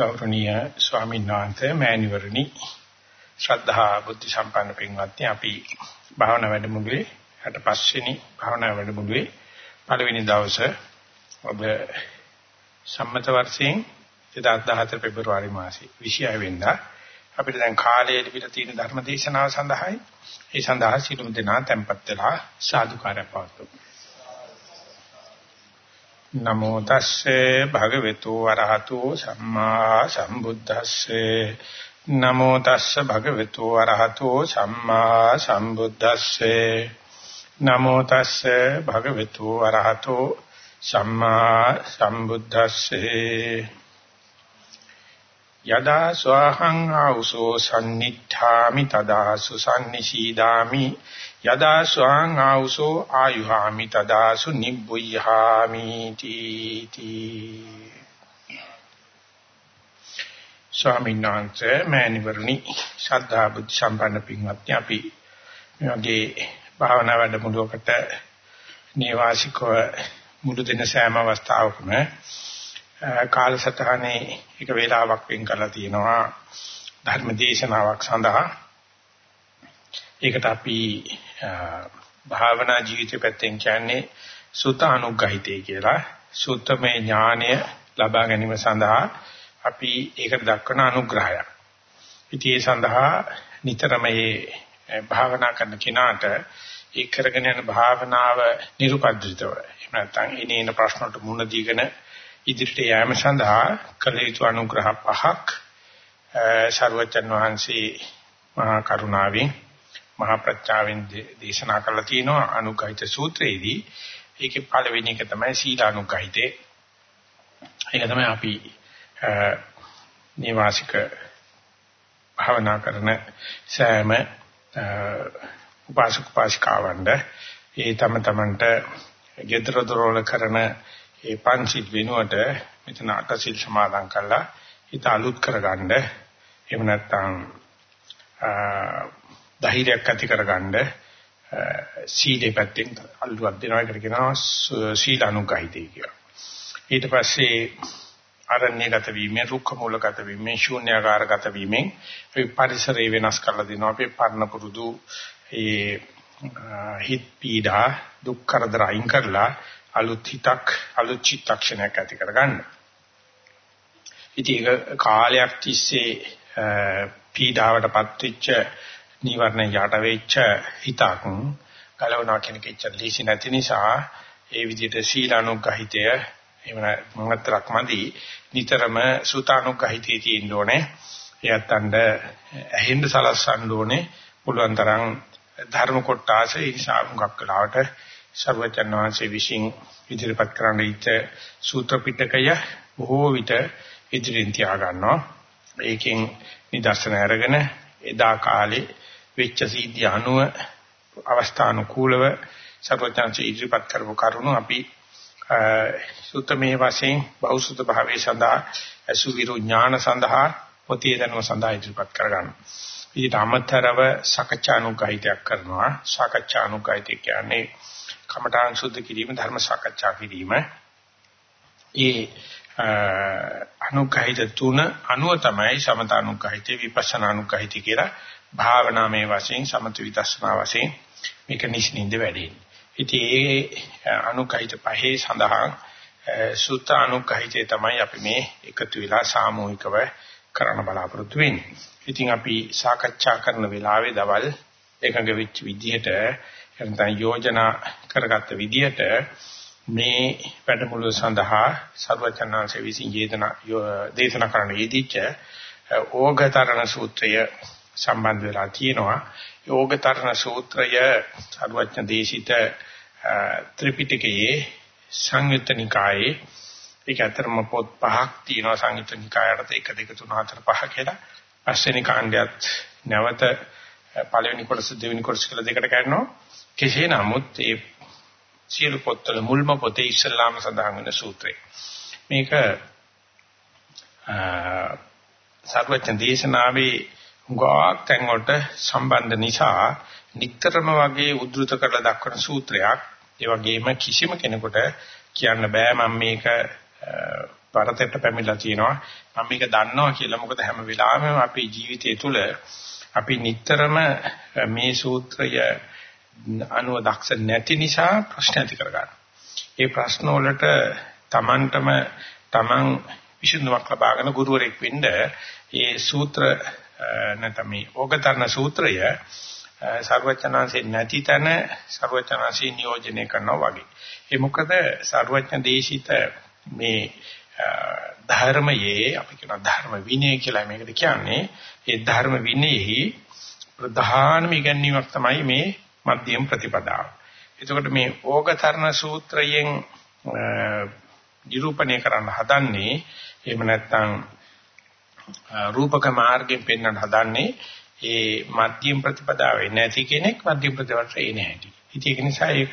ගෞරවනීය ස්වාමීන් වහන්සේ මෑණිවරණි ශ්‍රද්ධා බුද්ධ සම්පන්න පින්වත්නි අපි භාවනා වැඩමුළුවේ 65 වෙනි භාවනා වැඩමුළුවේ පළවෙනි දවසේ ඔබ සම්මත වර්ෂයෙන් 2014 පෙබරවාරි මාසේ 26 වෙනිදා අපිට දැන් කාලයේ පිට තියෙන ධර්ම දේශනාව සඳහායි. ඒ සඳහා සිළුම් දෙනා tempත් වෙලා සාදුකාරය පවතුමු නමෝ තස්සේ භගවතු වරහතෝ සම්මා සම්බුද්දස්සේ. නමෝ තස්සේ භගවතු වරහතෝ සම්මා සම්බුද්දස්සේ. නමෝ තස්සේ භගවතු වරහතෝ සම්මා සම්බුද්දස්සේ. යදා ස්වහං ආවුසෝ සම්නිත්ථාමි තදා සුසන්නිසීදාමි යදා ස්වාං ආවුසෝ ආයුහාමි තදාසු නිබ්බුයහාමි තීති. ස්වාමීන් වහන්සේ මෑණිවරණි ශ්‍රද්ධා බුද්ධ සම්පන්න පින්වත්නි අපි මේ වගේ භාවනා වැඩමුළුවකට නිවාසිකව මුළු දින සෑම අවස්ථාවකම කාලසටහනේ එක වේලාවක් වෙන් කරලා තියෙනවා. ධර්ම දේශනාවක් සඳහා ඒකට අපි භාවනා ජීවිතය පැත්තෙන් කියන්නේ සුත අනුග්‍රහිතය කියලා. සුත්තමේ ඥානය ලබා ගැනීම සඳහා අපි ඒකට දක්වන අනුග්‍රහයක්. ඉතින් ඒ සඳහා නිතරම මේ භාවනා කරන කෙනාට ඒ කරගෙන යන භාවනාව නිරුපද්‍රිතව එහෙම නැත්නම් එනේන ප්‍රශ්නට මුහුණ දීගෙන ඉදිරියට යෑම සඳහා කළ යුතු අනුග්‍රහ පහක් සර්වචන් වහන්සේ මහා කරුණාවෙන් මහා ප්‍රඥාවෙන් දේශනා කරලා තියෙනවා අනුගහිත සූත්‍රයේදී. ඒකේ පළවෙනි එක තමයි සීලානුගහිතේ. ඒක තමයි අපි නිවාසික භාවනා කරන සෑම උපාසක උපාසිකාවන්ද ඒ තම තමන්ට gedara dorol කරන ඒ පංචිල් වෙනුවට මෙතන අටසිල් සමාදන් කරලා හිත අලුත් කරගන්න. එහෙම නැත්නම් ධෛර්යයක් ඇති කරගන්න සීලේ පැත්තෙන් අල්ලුවක් දෙනවා කියලා කියනවා සීල අනුගහිතය කියලා. ඊට පස්සේ අරණ්‍යගත වීමෙන් රුක්ඛ මූලගත වීමෙන් ශූන්‍යාකාරගත වීමෙන් අපි පරිසරය වෙනස් කරලා දෙනවා අපි පරණ පුරුදු ඒ හිත පීඩා දුක් කරදර අයින් කරලා අලුත් හිතක් අලුත් චිත්තක්ෂණයක් ඇති කරගන්න. ඉතින් ඒක කාලයක් තිස්සේ පීඩාවටපත් වෙච්ච නීවරණ යට වෙච්ච හිතක් ගලවනවා කියන කෙච්ච ලීසි නැති නිසා ඒ විදිහට සීලානුගහිතය එහෙම මොහතරක් මදි. නිතරම සුතානුගහිතය තියෙන්න ඕනේ. එයත්ඳ ඇහෙන්න සලස්සන්න ඕනේ. පුළුවන් තරම් ධර්ම කොටාස ඒ නිසා මුගක් කලාවට සර්වචන් වහන්සේ විසින් ඉදිරිපත් කරන්න ඉච්ච සූත්‍ර පිටකය බොහෝ විට ඉදිරියෙන් තියා ගන්නවා ඒකෙන් නිදර්ශන අරගෙන එදා කාලේ වෙච්ච සීද්ධිය අනුව අවස්ථානුකූලව සර්වඥාන්සේ ඉදිරිපත් කරපු කරුණු අපි සුත්තමේ වශයෙන් බෞසුත භාවයේ සඳහා අසුවිරු ඥාන සඳහා පොතේ දැනුම සඳහා ඉදිරිපත් කරගන්නවා. ඊට අමතරව සාකච්ඡානුගායිතයක් කරනවා. සාකච්ඡානුගායිතය කියන්නේ කමඨාන් සුද්ධ කිරීම ධර්ම සාකච්ඡා කිරීම. ඒ අනුගායිත තුන අනුව තමයි සමතානුගායිතේ විපස්සනානුගායිතේ කියලා භාවනාමය වශයෙන් සමත විදර්ශනා වශයෙන් මේක නිස්නින්ද වැඩෙන්නේ. ඉතින් ඒ අනුකහිත පහේ සඳහන් සුත අනුකහිතේ තමයි අපි මේ එකතු වෙලා සාමූහිකව කරන්න බලාපොරොත්තු වෙන්නේ. ඉතින් අපි සාකච්ඡා කරන වෙලාවේ දවල් එකඟ වෙච්ච විදිහට එතන යෝජනා කරගත්ත විදිහට මේ වැඩමුළුව සඳහා සර්වචන්නාංශ විසින් යෙදෙන දේශනා කරන්න යෙදිච්ච ඕගතරණ සූත්‍රය සම්බන්ධ වෙලා තියෙනවා. යෝගතරණ සූත්‍රය සර්වඥ දේශිත ත්‍රිපිටකයේ සංයුත්ත නිකායේ ඒක අතරම පොත් පහක් තියෙනවා සංයුත්ත නිකායට 1 2 3 4 5 කියලා. පස්වෙනි කාණ්ඩයත් නැවත පළවෙනි කොටස දෙවෙනි කොටස කියලා දෙකට කරනවා. කෙසේ නමුත් මේ සියලු පොත්වල මුල්ම පොතේ ඉස්ලාම සඳහන් වෙන සූත්‍රය. මේක සර්වඥ දේශනාවේ ගාක් තැන් වලට සම්බන්ධ නිසා නිතරම වගේ උද්දෘත කරලා දක්වන සූත්‍රයක්. ඒ වගේම කිසිම කෙනෙකුට කියන්න බෑ මම මේක පරතට පැමිණලා තියෙනවා මම මේක දන්නවා කියලා මොකද හැම වෙලාවෙම අපේ ජීවිතය තුළ අපි නිතරම මේ සූත්‍රය අනුව දක්ෂ නැති නිසා ප්‍රශ්න ඇති කරගන්නවා. ඒ ප්‍රශ්න වලට Tamanටම Taman විසඳුමක් ලබාගෙන ගුරුවරයෙක් වෙන්න ඒ සූත්‍ර නැත්නම් මේ ඕගතරණ සූත්‍රය සර්වචනාංශේ නැති තැන සර්වචනාංශේ නියෝජනය කරනවා වගේ. ඒ මොකද සර්වඥ දේශිත මේ ධර්මයේ අපි කියන ධර්ම විනය කියලා මේකට කියන්නේ ඒ ධර්ම විනයෙහි ප්‍රධානම ඉගැන්වීමක් තමයි මේ මධ්‍යම ප්‍රතිපදාව. එතකොට මේ ඕගතරණ සූත්‍රයෙන් නිරූපණය කරන්න හදන්නේ එහෙම නැත්නම් රූපක මාර්ගයෙන් පෙන්වන්න හදන්නේ ඒ මධ්‍යම ප්‍රතිපදාවේ නැති කෙනෙක් මධ්‍යම ප්‍රතිපදාවට එන්නේ නැහැටි. ඉතින් ඒක නිසා ඒක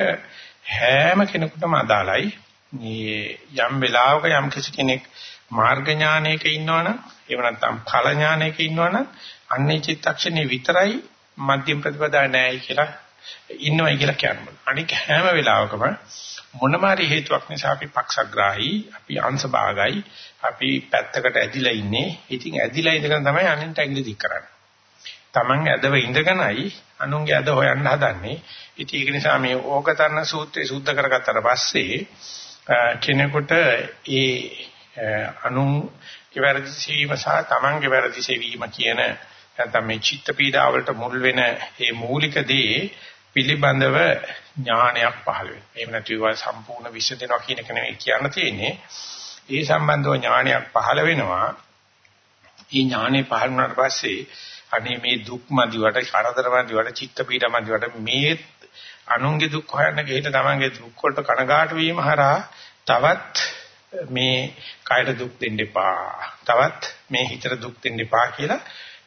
හැම කෙනෙකුටම අදාළයි. මේ යම් වෙලාවක යම් කිසි කෙනෙක් මාර්ග ඥානයක ඉන්නවනම් එහෙම නැත්නම් ඵල ඥානයක ඉන්නවනම් අන්නේ චිත්තක්ෂණේ විතරයි මධ්‍යම ප්‍රතිපදාව නැහැ කියලා ඉන්නවයි කියලා කියන්න අනික හැම වෙලාවකම මොනම හරි හේතුවක් නිසා අපි පක්ෂග්‍රාහී අපි අංශභාගයි අපි පැත්තකට ඇදිලා ඉන්නේ. ඉතින් ඇදිලා ඉඳගෙන තමයි අනින්ට ඇඟිලි දික් කරන්නේ. Taman ඇදව ඉඳගෙනයි අනුන්ගේ ඇද හොයන්න හදන්නේ. ඉතින් ඒක නිසා මේ ඕකතරණ සූත්‍රය සුද්ධ කරගත්තට පස්සේ කෙනෙකුට ඒ අනුන්ගේ වැරදි සීම සහ Tamanගේ වැරදි සෙවීම කියන නැත්නම් මේ චිත්ත පීඩාවලට මුල් වෙන මේ මූලික දේ පිළිබඳව ඥානයක් පහළ වෙනවා. එහෙම නැතිව සම්පූර්ණ විශ්දෙනවා කියන එක නෙවෙයි කියන්න තියෙන්නේ. ඒ සම්බන්ධව ඥානයක් පහළ වෙනවා. මේ ඥානෙ පහළ වුණාට පස්සේ අනේ මේ දුක් මදිවට, කරදර මදිවට, චිත්ත පීඩා මදිවට මේ අනුන්ගේ දුක් හොයන්න ගිහින් තමන්ගේ දුක් වලට කනගාටු වීම හරහා තවත් මේ කායට දුක් දෙන්න එපා. තවත් මේ හිතට දුක් දෙන්න එපා කියලා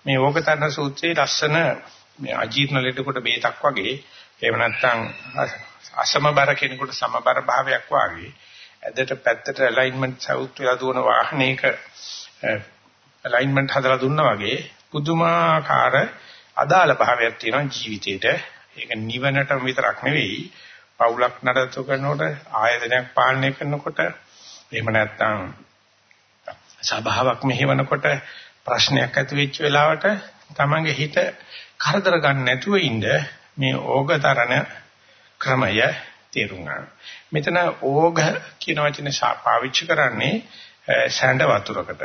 මේ ඕකතරණ සූත්‍රයේ ලස්සන මේ අජීර්ණ ලෙඩකට බේතක් වගේ එහෙම නැත්නම් අසමබර කෙනෙකුට සමබර භාවයක් වාගේ ඇදට පැත්තට ඇලයින්මන්ට් සවුත් වෙලා දුවන වාහනයක ඇලයින්මන්ට් හදලා දුන්නා වගේ පුදුමාකාර අදාළ භාවයක් තියෙනවා ජීවිතේට. ඒක නිවනට විතරක් නෙවෙයි පවුලක් නඩත්තු කරනකොට ආයතනයක් පාලනය කරනකොට එහෙම නැත්නම් සභාවක් මෙහෙවනකොට ප්‍රශ්නයක් ඇති වෙච්ච වෙලාවට තමන්ගේ හිත කරදර ගන්න නැතුව ඉන්න මේ ඕගතරණ ක්‍රමය තේරුම් ගන්න. මෙතන ඕග කියන වචනේ පාවිච්චි කරන්නේ සැඬ වතුරකට.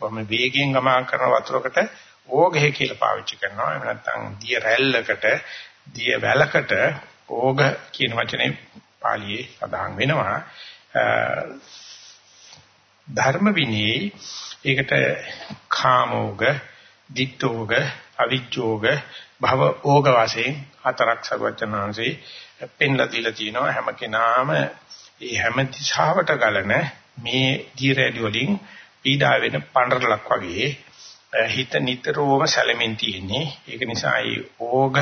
වම වේගයෙන් ගමන් කරන වතුරකට ඕගය කියලා පාවිච්චි කරනවා. එහෙම නැත්නම් දිය රැල්ලකට, දිය වැලකට ඕග කියන වචනේ පාලියේ සඳහන් වෙනවා. ධර්ම විනී ඒකට කාමෝග, ditthෝග, අවිජ්ජෝග, භව ඕග වශයෙන් හතරක් සර්වචනාංශේ පෙන්ලා දීලා තිනවා හැම කෙනාම මේ හැම දිශාවට ගලන මේ දීරැඩි වලින් පීඩා වෙන පඬරලක් වගේ හිත නිතරම සැලෙමින් තියෙන්නේ ඒක නිසා ඒ ඕග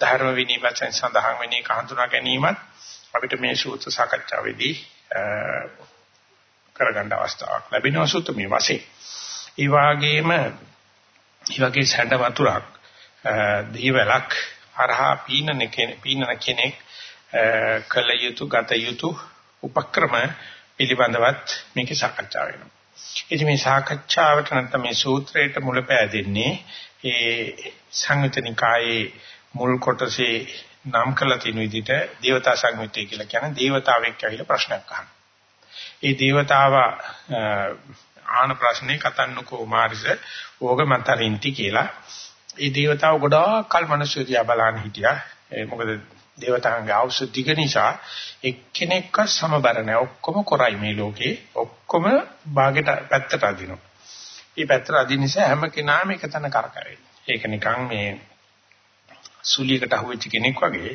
ධර්ම විනීවචෙන් සඳහන් වෙන්නේ කහඳුනා ගැනීමත් අපිට මේ සූත්‍ර සාකච්ඡාවේදී කරගන්න අවස්ථාවක් ලැබෙනවා සූත්‍රමය වශයෙන්. ඒ වගේම මේ වගේ සැඬ වතුරක් දීවලක් හරහා පීනන පීනන කෙනෙක් කල යුතු ගත යුතු උපක්‍රම පිළිබඳවත් මේකේ සාකච්ඡා වෙනවා. ඉතින් මේ සාකච්ඡාවට නැත්නම් මේ සූත්‍රයට මුල පෑදෙන්නේ ඒ සංයුතනිකායේ මුල් කොටසේ නම් කළ තියෙන විදිහට දේවතා සංයුත්තේ කියලා කියන දේවතාවෙක් ඇවිල්ලා ප්‍රශ්නයක් අහනවා. ඒ දේවතාව ආන ප්‍රශ්නේ කතන්නකෝ මාරිස ඕගමතරින්ති කියලා. ඒ දේවතාව ගොඩාක් කල් මිනිස්සු දිහා බලන්න හිටියා. ඒ මොකද දේවතාවන්ගේ ආවුස දිග නිසා එක්කෙනෙක්ව සමබර නැහැ. ඔක්කොම කරයි මේ ලෝකේ. ඔක්කොම භාගයට පැත්තට අදිනවා. මේ පැත්තට අදින නිසා හැම කෙනාම එකතන කරකැවෙයි. ඒක නිකන් මේ සුලියකට අහුවෙච්ච කෙනෙක් වගේ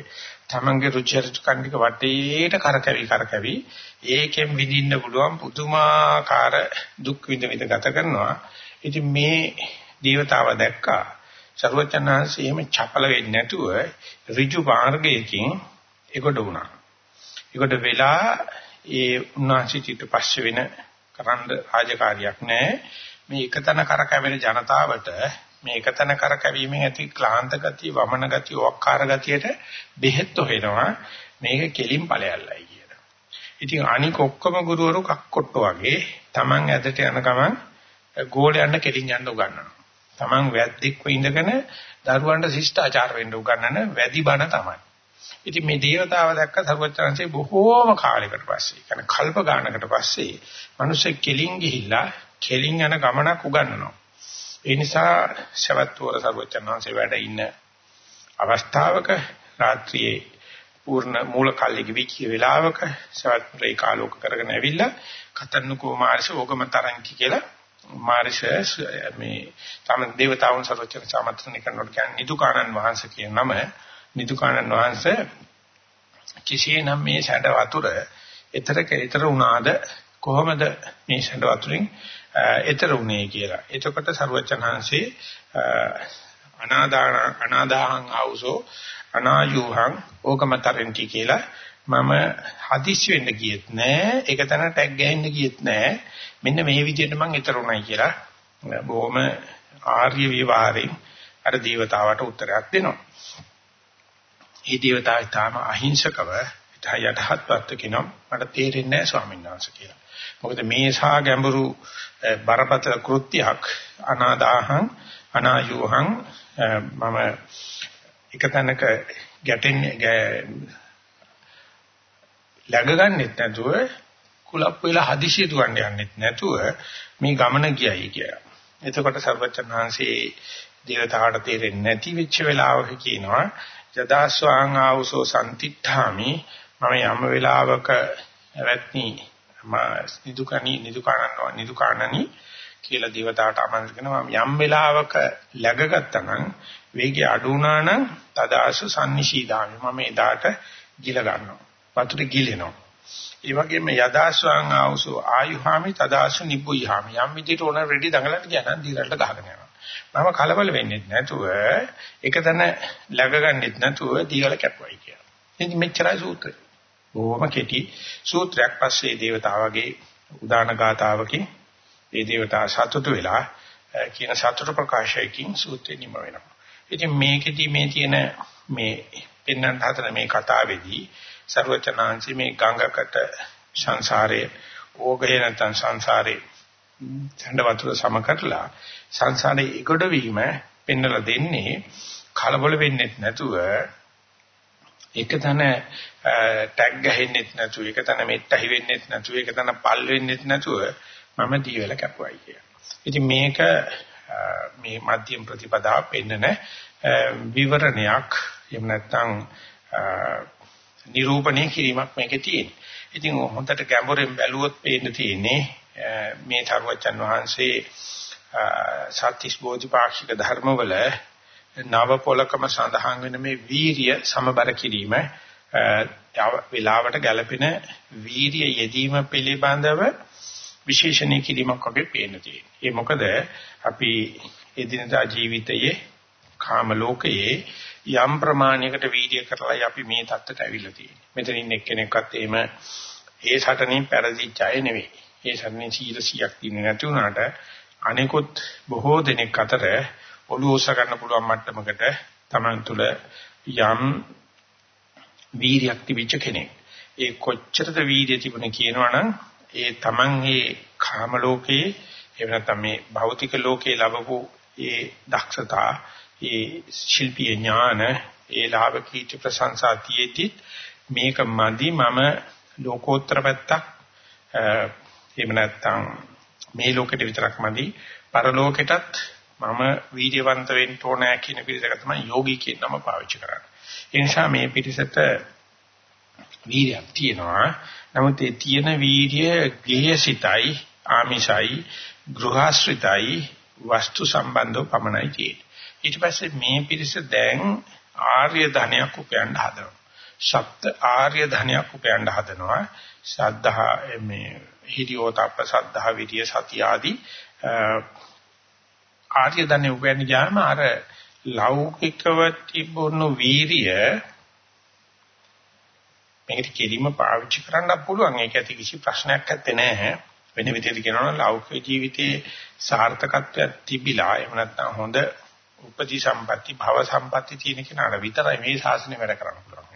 තමන්ගේ රුචි අරුචිකන් ටික වටේට කරකැවි කරකැවි ඒකෙන් විඳින්න පුළුවන් පුදුමාකාර දුක් විඳ විඳ ගත කරනවා. ඉතින් මේ දේවතාව දැක්කා ਸਰවචනාංශ එහෙම චපල වෙන්නේ නැතුව ඍජු මාර්ගයකින් ඒකට වුණා. ඒකට වෙලා ඒ උන්වහන්සේ පස්සේ වෙන කරන්න රාජකාරියක් නැහැ. මේ එකතන කරකැවෙන ජනතාවට මේ එකතන කරකැවීමෙන් ඇති ක්ලාන්ත ගතිය, වමන ගතිය, ඔක්කාර ගතියට බෙහෙත් හොයනවා. මේක කෙලින් ඵලයල්ලයි කියලා. ඉතින් අනික ඔක්කොම ගුරුවරු කක්කොට්ටෝ වගේ Taman ඇදට යන ගමන් ගෝලයන්ට කෙලින් යන්න උගන්වනවා. Taman වැද්දෙක්ව ඉඳගෙන දරුවන්ට ශිෂ්ටාචාර වෙන්න උගන්වන වැඩි බණ තමයි. ඉතින් මේ දේවතාව දැක්ක සර්වචනන්සේ බොහෝම කාලයකට පස්සේ, කියන්නේ කල්ප ගානකට පස්සේ මිනිස්සු කෙලින් ගිහිල්ලා කෙලින් යන ගමනක් උගන්වනවා. ඒ නිසා සවැත්වර සර්වචනන්සේ වැඩ ඉන්න අවස්ථාවක රාත්‍රියේ පූර්ණ මූල කල්ලික විචිය වේලාවක සවැත්‍රේ කාලෝක කරගෙන ඇවිල්ලා කතන්නකෝ මාර්ශ ඕගමතරංකි කියලා මාර්ශ මේ තම දේවතාවුන් සර්වචන සාමත්‍රණය කරනකොට කියන්නේ නිදුකානන් වහන්සේ කියන නම. නිදුකානන් වහන්සේ කිසියනම් මේ සැඬ වතුර ඊතරක ඊතර වුණාද කොහොමද මේ සැඬ වතුරින් ඊතර වුණේ කියලා. එතකොට සර්වචනහන්සේ අනාදාන අනාදාහං ආවුසෝ අනායුහං ඕකමතරන්ටි කියලා මම හදිස්සි වෙන්න ගියෙත් නෑ ඒක තන ටැග් ගහන්න ගියෙත් නෑ මෙන්න මේ විදිහට මං ඊතරුණයි කියලා බොහොම ආර්ය විවහාරයෙන් අර දේවතාවට උත්තරයක් දෙනවා. ඒ දේවතාව ඊටාම අහිංසකව යටහත්පත් කියනවා මට තේරෙන්නේ නැහැ ස්වාමීන් වහන්සේ කියලා. මොකද මේ සා ගැඹුරු බරපතල කෘත්‍යයක් අනාදාහං අනායුහං මම එක තැනක ගැටෙන්නේ läගගන්නෙත් නැතුව කුලප් වෙලා හදිසිය දුවන්න යන්නෙත් නැතුව මේ ගමන ගියයි කියලා. එතකොට සර්වචන්හන්සේ දේවතාවට තේරෙන්නේ නැති වෙච්ච වෙලාවක කියනවා යදාස්වාං ආවසෝ සම්තිත්ථාමි මම යම් වෙලාවක වැත්නි නිදුකණි නිදුකානනවා නිදුකානනි කියලා දේවතාවට ආමන්ත්‍රණ කරනවා. යම් වෙලාවක läගගත්තා නම් වේගය අඩු වුණා නම් තදාසු සම්නිශීදාමි. මම එදාට ගිල ගන්නවා. වතුර ගිලෙනවා. ඒ වගේම යදාස්වාං ආවසු ආයුහාමි තදාසු නිබ්බුයිහාමි. යම් විදිහට ඕන රෙඩි දඟලට ගියා නම් දීරල්ට ගහගෙන යනවා. මම කලබල වෙන්නේ නැතුව එක තැන läගගන්නෙත් නැතුව දීවල කැපුවයි කියලා. ඉතින් මෙච්චරයි සූත්‍රය. බොහොම කෙටි සූත්‍රයක් පස්සේ දේවතාවගේ උදාන ගාතාවකින් ඒ දේවතාව සතුටු වෙලා කියන සතුට ප්‍රකාශයකින් සූත්‍රය නිම වෙනවා. ඉතින් මේකෙදි මේ තියෙන මේ පෙන්වන්න හදන මේ කතාවේදී ਸਰවචනාංශි මේ ගංගකට සංසාරයේ ඕගය නැත්නම් සංසාරේ ඡණ්ඩ වතුර සම කරලා සංසාරේ ඉගොඩ වීම පෙන්වලා දෙන්නේ කලබල වෙන්නේ නැතුව එක තැන ටැග් ගහෙන්නෙත් නැතුව එක තැන මෙට්ටහි වෙන්නෙත් නැතුව එක තැන පල් වෙන්නෙත් නැතුව මම දීවල කැපුවයි කියලා. ඉතින් මේක මේ මධ්‍යම ප්‍රතිපදාව පෙන්නන විවරණයක් එහෙම නැත්නම් නිරූපණය කිරීමක් මේකේ තියෙන. ඉතින් හොඳට ගැඹුරෙන් බැලුවොත් පේන්න තියෙන්නේ මේ තරුවචන් වහන්සේ සත්‍තිස් බෝධිපාක්ෂික ධර්මවල නව පොලකම සඳහන් වෙන මේ වීරිය සමබර කිරීම වෙලාවට ගැළපෙන වීරිය යෙදීම පිළිබඳව විශේෂණය කිරීමක් වගේ පේන්න තියෙනවා. ඒ මොකද අපි එදිනදා ජීවිතයේ කාම ලෝකයේ යම් ප්‍රමාණයකට වීර්ය කරලා අපි මේ தත්තට ඇවිල්ලා තියෙන්නේ. මෙතන ඉන්න එක්කෙනෙක්වත් එහෙම ඒ සටනින් පෙරදිච්ච අය නෙවෙයි. ඒ සටනින් 100ක් තියෙන්නේ නැති වුණාට අනෙකුත් බොහෝ දෙනෙක් අතර ඔළුව උස්ස ගන්න පුළුවන් මට්ටමකට Taman තුල යම් වීර්යයක් තිබිච්ච කෙනෙක්. ඒ කොච්චරද වීර්ය තිබුණේ කියනවනම් ඒ Taman ඒ කාම ලෝකයේ එහෙම නැත්නම් මේ භෞතික ලෝකයේ ලැබපු ඒ දක්ෂතා ඒ ශිල්පීය ඥාන ඒ ලාභ කීර්ති ප්‍රශංසා තියේති මේක මදි මම ලෝකෝත්තර පැත්තක් එහෙම නැත්නම් මේ ලෝකෙට විතරක් මදි පරලෝකෙටත් මම වීර්යවන්ත වෙන්න ඕනෑ කියන පිළිසක තමයි යෝගී කියන නම පාවිච්චි කරන්නේ. ඒ නිසා මේ පිළිසෙට වීර්යයක් තියෙනවා. නමුත් ඒ තියෙන වීර්ය ගේහසිතයි, ආමිෂයි, ගෘහාශ්‍රිතයි, වස්තු සම්බන්ධව පමණයි තියෙන්නේ. ඊට පස්සේ මේ පිරිස දැන් ආර්ය ධනයක් උපයන්න හදනවා. සත්‍ය ආර්ය ධනයක් උපයන්න හදනවා. සද්ධා මේ හිරියෝතප්ප සද්ධා විරිය සති ආදී ආර්ය ධනෙ උපයන්න ගියාම අර ලෞකිකව තිබුණු වීරිය මේකට කෙලින්ම පාවිච්චි කරන්න පුළුවන්. ඒක ඇති කිසි ප්‍රශ්නයක් නැත්තේ නෑ. වෙන විදිහට කියනවා නම් ලෞකික ජීවිතයේ සාර්ථකත්වයක් තිබිලා එහෙම නැත්නම් හොඳ උපදී සම්පatti භව සම්පatti තියෙන කෙනාට විතරයි මේ ශාසනය වැඩ කරන්න පුළුවන්.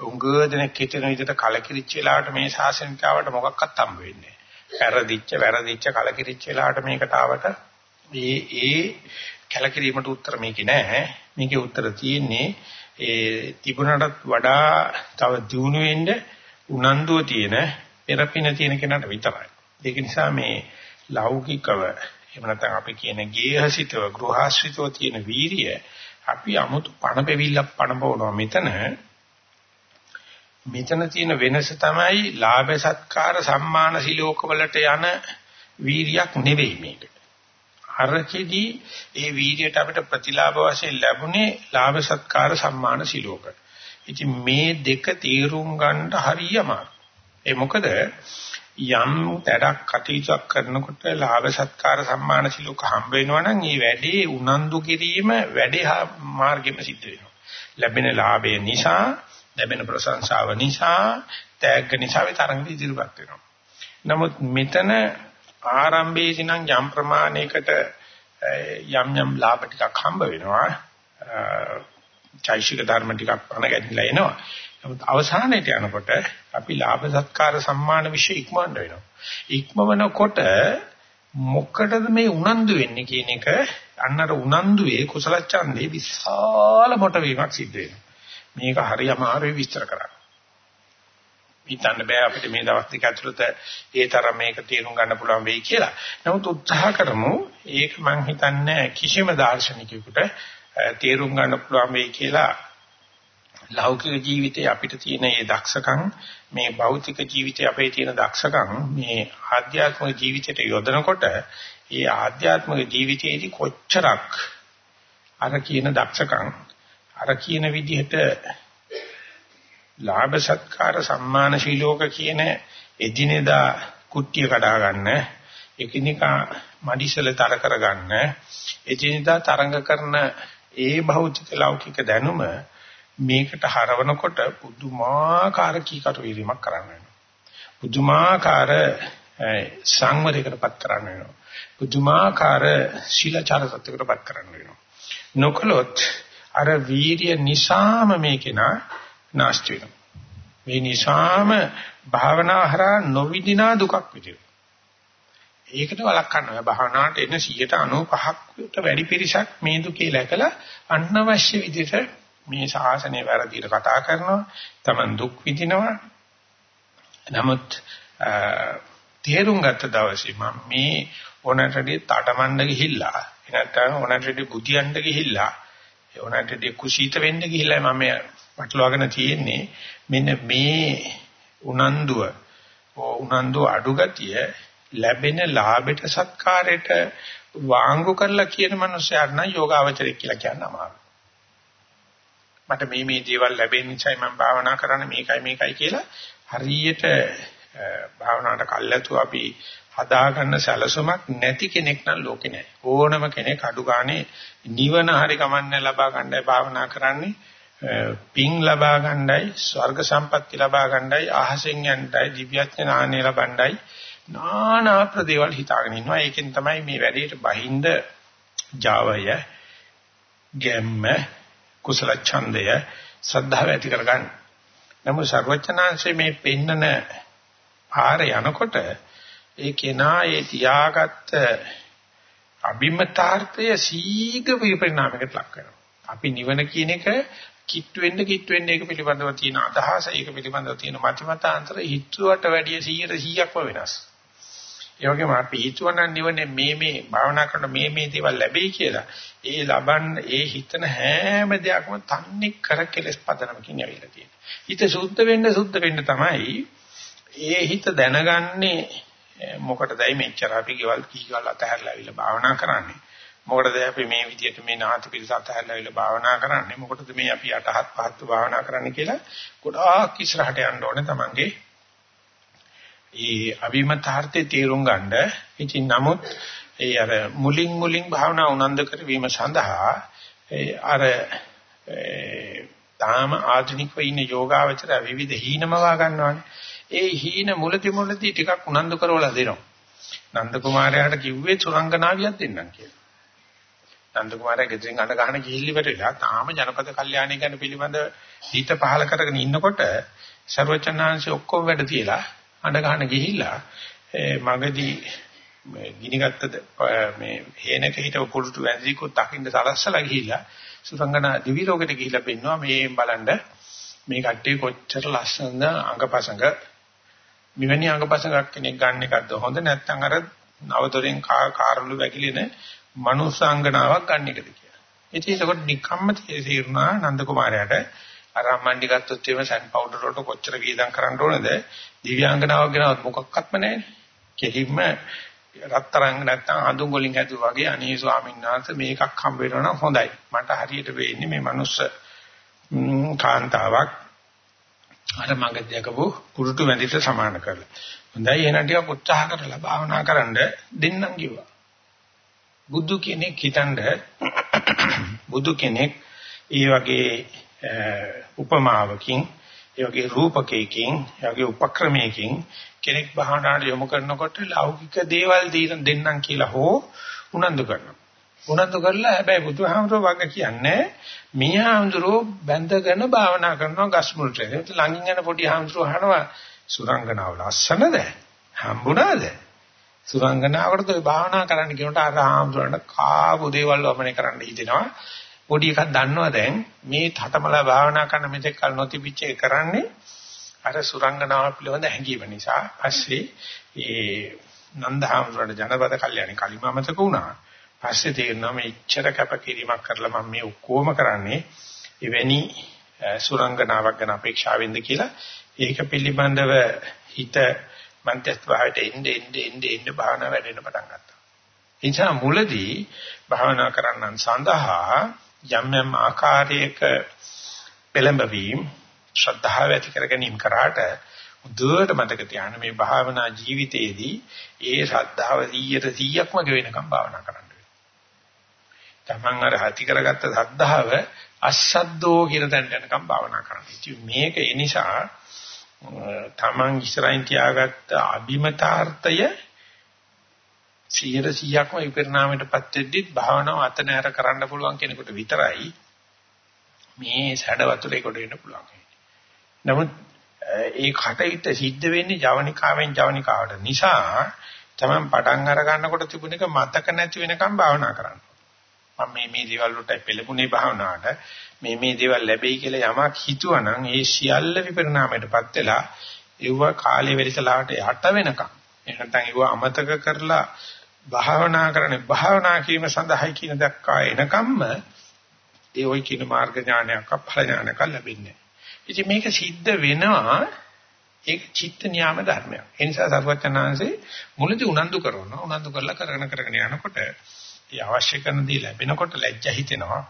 උංගදෙනෙක් හිතන විදිහට කලකිරිච්ච වෙලාවට මේ ශාසනයට ආවට මොකක්වත් හම්බ වෙන්නේ නැහැ. වැරදිච්ච වැරදිච්ච කලකිරිච්ච වෙලාවට මේකට ආවට ඒ ඒ කලකිරීමට උත්තර මේකේ නැහැ. මේකේ උත්තර තියෙන්නේ ඒ තිබුණටත් වඩා තව දියුණු වෙන්න උනන්දුව තියෙන පෙරපින තියෙන කෙනාට විතරයි. ඒක නිසා මේ ලෞකිකව එහෙම නැත්නම් අපි කියන ගේහසිතව ගෘහාශ්‍රිතව තියෙන වීරිය අපි 아무තු පණ පෙවිල්ලක් පණ පොවනවා මෙතන මෙතන තියෙන වෙනස තමයි ලාභ සත්කාර සම්මාන සිලෝක වලට යන වීරියක් නෙවෙයි මේක. අරකෙදී ඒ වීරියට අපිට ප්‍රතිලාභ වශයෙන් ලැබුණේ ලාභ සත්කාර සම්මාන සිලෝක. ඉතින් මේ දෙක තීරුම් ගන්න හරියම. ඒ මොකද යම් වැඩක් කටයුතුක් කරනකොට ලාභ සත්කාර සම්මාන සිලෝක හම්බ වෙනවා නම් ඒ වැඩේ උනන්දු කිරීම වැඩේ මාර්ගෙම සිද්ධ වෙනවා. ලැබෙන ලාභය නිසා, ලැබෙන ප්‍රශංසාව නිසා, තෑග්ග නිසා විතරක් ඉදිරියපත් වෙනවා. නමුත් මෙතන ආරම්භයේදී නම් යම් ප්‍රමාණයකට යම් යම් ලාභ ටිකක් හම්බ වෙනවා. චෛසික ධර්ම ටිකක් පණ ගැටිලා එනවා. නමුත් අවසානයේට යනකොට අපි ලාභ සත්කාර සම්මාන વિશે ඉක්මවන්න වෙනවා. ඉක්මවනකොට මොකටද මේ උනන්දු වෙන්නේ කියන එක අන්නර උනන්දුවේ කුසල ඡන්දේ විශාල මොට වීමක් සිද්ධ වෙනවා. මේක හරි අමාරුයි විස්තර කරන්න. හිතන්න බෑ අපිට මේ දවස් දෙක ඇතුළත ඒ තරම් මේක තේරුම් ගන්න පුළුවන් වෙයි කියලා. නමුත් උත්සාහ කරමු. ඒක මම හිතන්නේ කිසිම දාර්ශනිකයෙකුට තේරුම් ගන්න පුළුවන් වෙයි කියලා ලෞකික ජීවිතේ අපිට තියෙන මේ දක්ෂකම් මේ භෞතික ජීවිතේ අපේ තියෙන දක්ෂකම් මේ ආධ්‍යාත්මික ජීවිතයට යොදනකොට ඒ ආධ්‍යාත්මික ජීවිතයේදී කොච්චරක් අර කියන දක්ෂකම් අර කියන විදිහට ලාභ සත්කාර සම්මාන ශීලෝක කියන එදිනෙදා කුට්ටිය කඩා ගන්න එකිනෙකා මඩිසලතර කරගන්න එදිනෙදා තරඟ කරන ඒ භෞතික ලෞකික දැනුම මේකට හරවනකොට පුදුමාකාර කීකට වීමක් කරන්න වෙනවා. පුදුමාකාර සංවරයකටපත් කරන්න වෙනවා. පුදුමාකාර ශීලචාර සත්‍යකටපත් කරන්න වෙනවා. නොකලොත් අර වීර්ය නිසාම මේකේනා නැස්ති වෙනවා. මේ නිසාම භාවනා හරහා නොවිදිනා දුකක් විදිනවා. ඒකට වළක්වන්න බෑ. භාවනාවට එන 95කට වැඩි පිරිසක් මේ දුකේ läකලා අනවශ්‍ය විදිහට මේ ශාසනය වැරදිට කතා කරනවා. Taman දුක් විඳිනවා. නමුත් තේරුම් ගත්ත දවසේ මම මේ ඕනටදී තටමඬ ගිහිල්ලා එනත්තම් ඕනටදී බුදියන්න ගිහිල්ලා ඕනටදී කුසීත වෙන්න ගිහිල්ලා මම වටලවාගෙන තියෙන්නේ මෙන්න මේ උනන්දුව උනන්දුව අඩු ගතිය ලැබෙන ලාභයට සත්කාරයට වාංගු කරලා කියන මනුස්සයාට නම් යෝගාවචරය කියලා කියන්න අමාරුයි. මට මේ මේ දේවල් ලැබෙන නිසායි මම භාවනා කරන්නේ මේකයි මේකයි කියලා හරියට භාවනාවට කල්ැතු අපි හදාගන්න සැලසුමක් නැති කෙනෙක් නම් ලෝකේ නැහැ. ඕනම කෙනෙක් අඩු ගානේ නිවන හරි කමන්නේ ලබා ගන්නයි භාවනා කරන්නේ. පිං ලබා ගන්නයි, ස්වර්ග සම්පatti ලබා ගන්නයි, අහසෙන් යන්නයි, දිව්‍යඥානෙ ලබන්නයි නානා ප්‍රදේවල් හිතාගෙන ඉන්නවා. ඒකෙන් තමයි මේ වැඩේට බහින්ද Javaය, ගැම්ම, කුසල ඡන්දය, සද්ධාව ඇති කරගන්න. නමුත් සර්වචනාංශයේ මේ පෙන්නන පාර යනකොට ඒ කෙනා ඒ තියාගත්ත අභිමතාර්ථය සීඝ්‍ර විපරිණාමයකට ලක් වෙනවා. අපි නිවන කියන එක කිට්ටු වෙන්න කිට්ටු වෙන්න ඒක පිළිබඳව තියෙන අදහස ඒක පිළිබඳව තියෙන මතිමතාන්තර හිතුවට වැඩිය 100%ක්ම වෙනස්. ඒ වගේම අපි හිතුවනම් නිවනේ මේ මේ භාවනා කරන මේ මේ දේවල් ලැබෙයි කියලා. ඒ ලබන්න ඒ හිතන හැම දෙයක්ම තන්නේ කර කෙලස් පදනමකින් ඇවිල්ලා තියෙනවා. හිත සුද්ධ වෙන්න සුද්ධ වෙන්න තමයි ඒ හිත දැනගන්නේ මොකටදයි මෙච්චර අපි ගෙවල් කීකවල් අතහැරලා ඇවිල්ලා භාවනා කරන්නේ. මොකටද අපි මේ විදිහට මේ නාති පිරිස අතහැරලා ඇවිල්ලා භාවනා කරන්නේ? මොකටද මේ අපි අටහත් පහත් භාවනා කරන්නේ කියලා ගොඩාක් ඉස්සරහට යන්න ඕනේ තමන්ගේ ඒ අවිමතාර්ථේ තේරුම් ගන්න. ඉතින් නමුත් ඒ අර මුලින් මුලින් භාවනා උනන්ද කරවීම සඳහා ඒ අර තාම ආධුනිකව ඉන්න යෝගාවචර විවිධ හීනමවා ගන්නවානේ. ඒ හීන මුලති මුලති ටිකක් උනන්දු කරවලා දෙනවා. නන්ද කුමාරයාට කිව්වේ සුරංගනාවියක් දෙන්නම් කියලා. නන්ද කුමාරයා ගෙදරින් අඬ ගන්න ගිහිලි වෙලා තාම ජනපද කල්යාණය ගැන පිළිබඳ හිත පහල කරගෙන ඉන්නකොට ਸਰවචනාංශي ඔක්කොම වැඩ තියලා අඬ ගන්න ගිහිල්ලා මගදී ගිනිගත්තද? මේ හේනක හිටව කුළුටු වැඳිකුත් දකින්න සලස්සලා ගිහිල්ලා සුසංගනා දිවි ලෝකෙට ගිහිල්ලා පෙන්නවා මේෙන් බලන්න මේ කට්ටිය කොච්චර ලස්සනද අංගපසංග මෙවැනි අංගපසංගක් කෙනෙක් ගන්න එකක්ද? හොඳ නැත්නම් අර නවතරින් කාරලු වැකිලෙන මනුස්සාංගනාවක් ගන්න එකද කියලා. ඉතින් ඒකට නිකම්ම තේරුණා නන්ද කුමාරයාට අර අම්මන්ඩි ගත්තොත් එහෙම සැන් පවුඩර් වලට කොච්චර වේදම් කරන්න ඕනද? දිව්‍යාංගනාවක් ගැනවත් මොකක්වත්ම නැහැ. කෙලින්ම රත්තරන් නැත්තම් හඳුන් වලින් හැදුවා වගේ අනේ ස්වාමීන් වහන්සේ මේකක් හම්බ වෙනවා නම් හොඳයි. මට හරියට වෙන්නේ මේ මනුස්ස කාන්තාවක් අර මඟ දැකපු පුරුටු වැඳිට සමාන කරලා. හොඳයි එහෙනම් ටිකක් උත්සාහ කරලා භාවනා කරන්න දෙන්නම් කිව්වා. බුදු කෙනෙක් හිතනද බුදු කෙනෙක් ඒ වගේ උපමාවකින් ඒ වගේ රූපකයකින් ඒ වගේ උපක්‍රමයකින් කෙනෙක් භාවනාවට යොමු කරනකොට ලෞකික දේවල් දෙන්නම් කියලා හෝ උනන්දු කරනවා. උනන්දු කරලා හැබැයි බුදුහාමුදුරුවෝ වගේ කියන්නේ මේ හාමුදුරුවෝ බැඳගෙන භාවනා කරනවා ගස් මුලට. ඒක ළඟින් යන පොඩි හාමුදුරුවෝ අහනවා සුරංගනාව ලස්සනද? හම්බුණාද? සුරංගනාවකට ඔය භාවනා කරන්න කියනට අර ආම්සොලට කාපු දේවල් වමනේ කරන්න හිතෙනවා. පොඩි එකක් දන්නවා දැන් මේ තටමලා භාවනා කරන මෙතෙක් කල නොතිබිච්ච එක කරන්නේ අර සුරංගනාව පිළිබඳ හැඟීම නිසා. පස්සේ ඒ නන්දහාමසොලට ජනපද කල්යاني කලිමා මතක වුණා. පස්සේ තේරෙනවා මේ ඉච්ඡර කැපකිරීමක් කරලා මම මේ ඔක්කොම කරන්නේ එවැනි සුරංගනාවක් ගැන අපේක්ෂාවෙන්ද කියලා ඒක පිළිබඳව හිත මන්ත්‍රස්භාවයට එන්නේ එන්නේ එන්නේ එන්නේ භාවනා වැඩෙන්න පටන් ගත්තා. ඒ නිසා මුලදී භාවනා කරන්නන් සඳහා යම් යම් ආකාරයක පෙළඹවීම ශ්‍රද්ධාව ඇති කර ගැනීම කරාට දුවට මතක තියාගන්න මේ භාවනා ජීවිතයේදී ඒ ශ්‍රද්ධාව 100%ක්ම ගෙවෙනකම් භාවනා කරන්න තමන් අර හති කරගත්ත සද්ධාව අසද්දෝ කියන තැනට යනකම් භාවනා කරන්න. ඉතින් මේක ඒ නිසා තමන් ඉස්සරහින් තියාගත්ත අභිමතාර්ථය 100%ක්ම විපරිණාමයටපත් වෙද්දි භාවනාව අත නැර කරන්න පුළුවන් කෙනෙකුට විතරයි මේ සැඩ වතුරේ කොට වෙන්න පුළුවන්. නමුත් ඒ කටහිට සිද්ධ වෙන්නේ ජවනිකාවෙන් ජවනිකාවට නිසා තමන් පටන් අර ගන්නකොට තිබුණ එක මතක නැති වෙනකම් භාවනා කරන්න. මම මේ මේ දේවල් වලට පෙළඹුණේ භාවනාවට මේ මේ දේවල් ලැබෙයි කියලා යමක් හිතුවනම් ඒ සියල්ල විපරිණාමයටපත් වෙලා ඒව කාලය වෙලිසලාවට යට වෙනකම් එහෙනම් ඒව අමතක කරලා භාවනා කරන්නේ භාවනා කිරීම සඳහායි කියන දක්වා එනකම්ම ඒ ওই කියන මාර්ග ඥානයක් අපල ඥානයක් ලැබෙන්නේ. ඉතින් මේක සිද්ධ වෙනවා ඒක චිත්ත නියාම ධර්මයක්. ඒ නිසා සර්වචනාංශේ මුලදී උනන්දු කරනවා. උනන්දු කරලා කරගෙන කරගෙන යනකොට ඒ අවශ්‍ය කරන දේ ලැබෙනකොට ලැජ්ජා හිතෙනවා.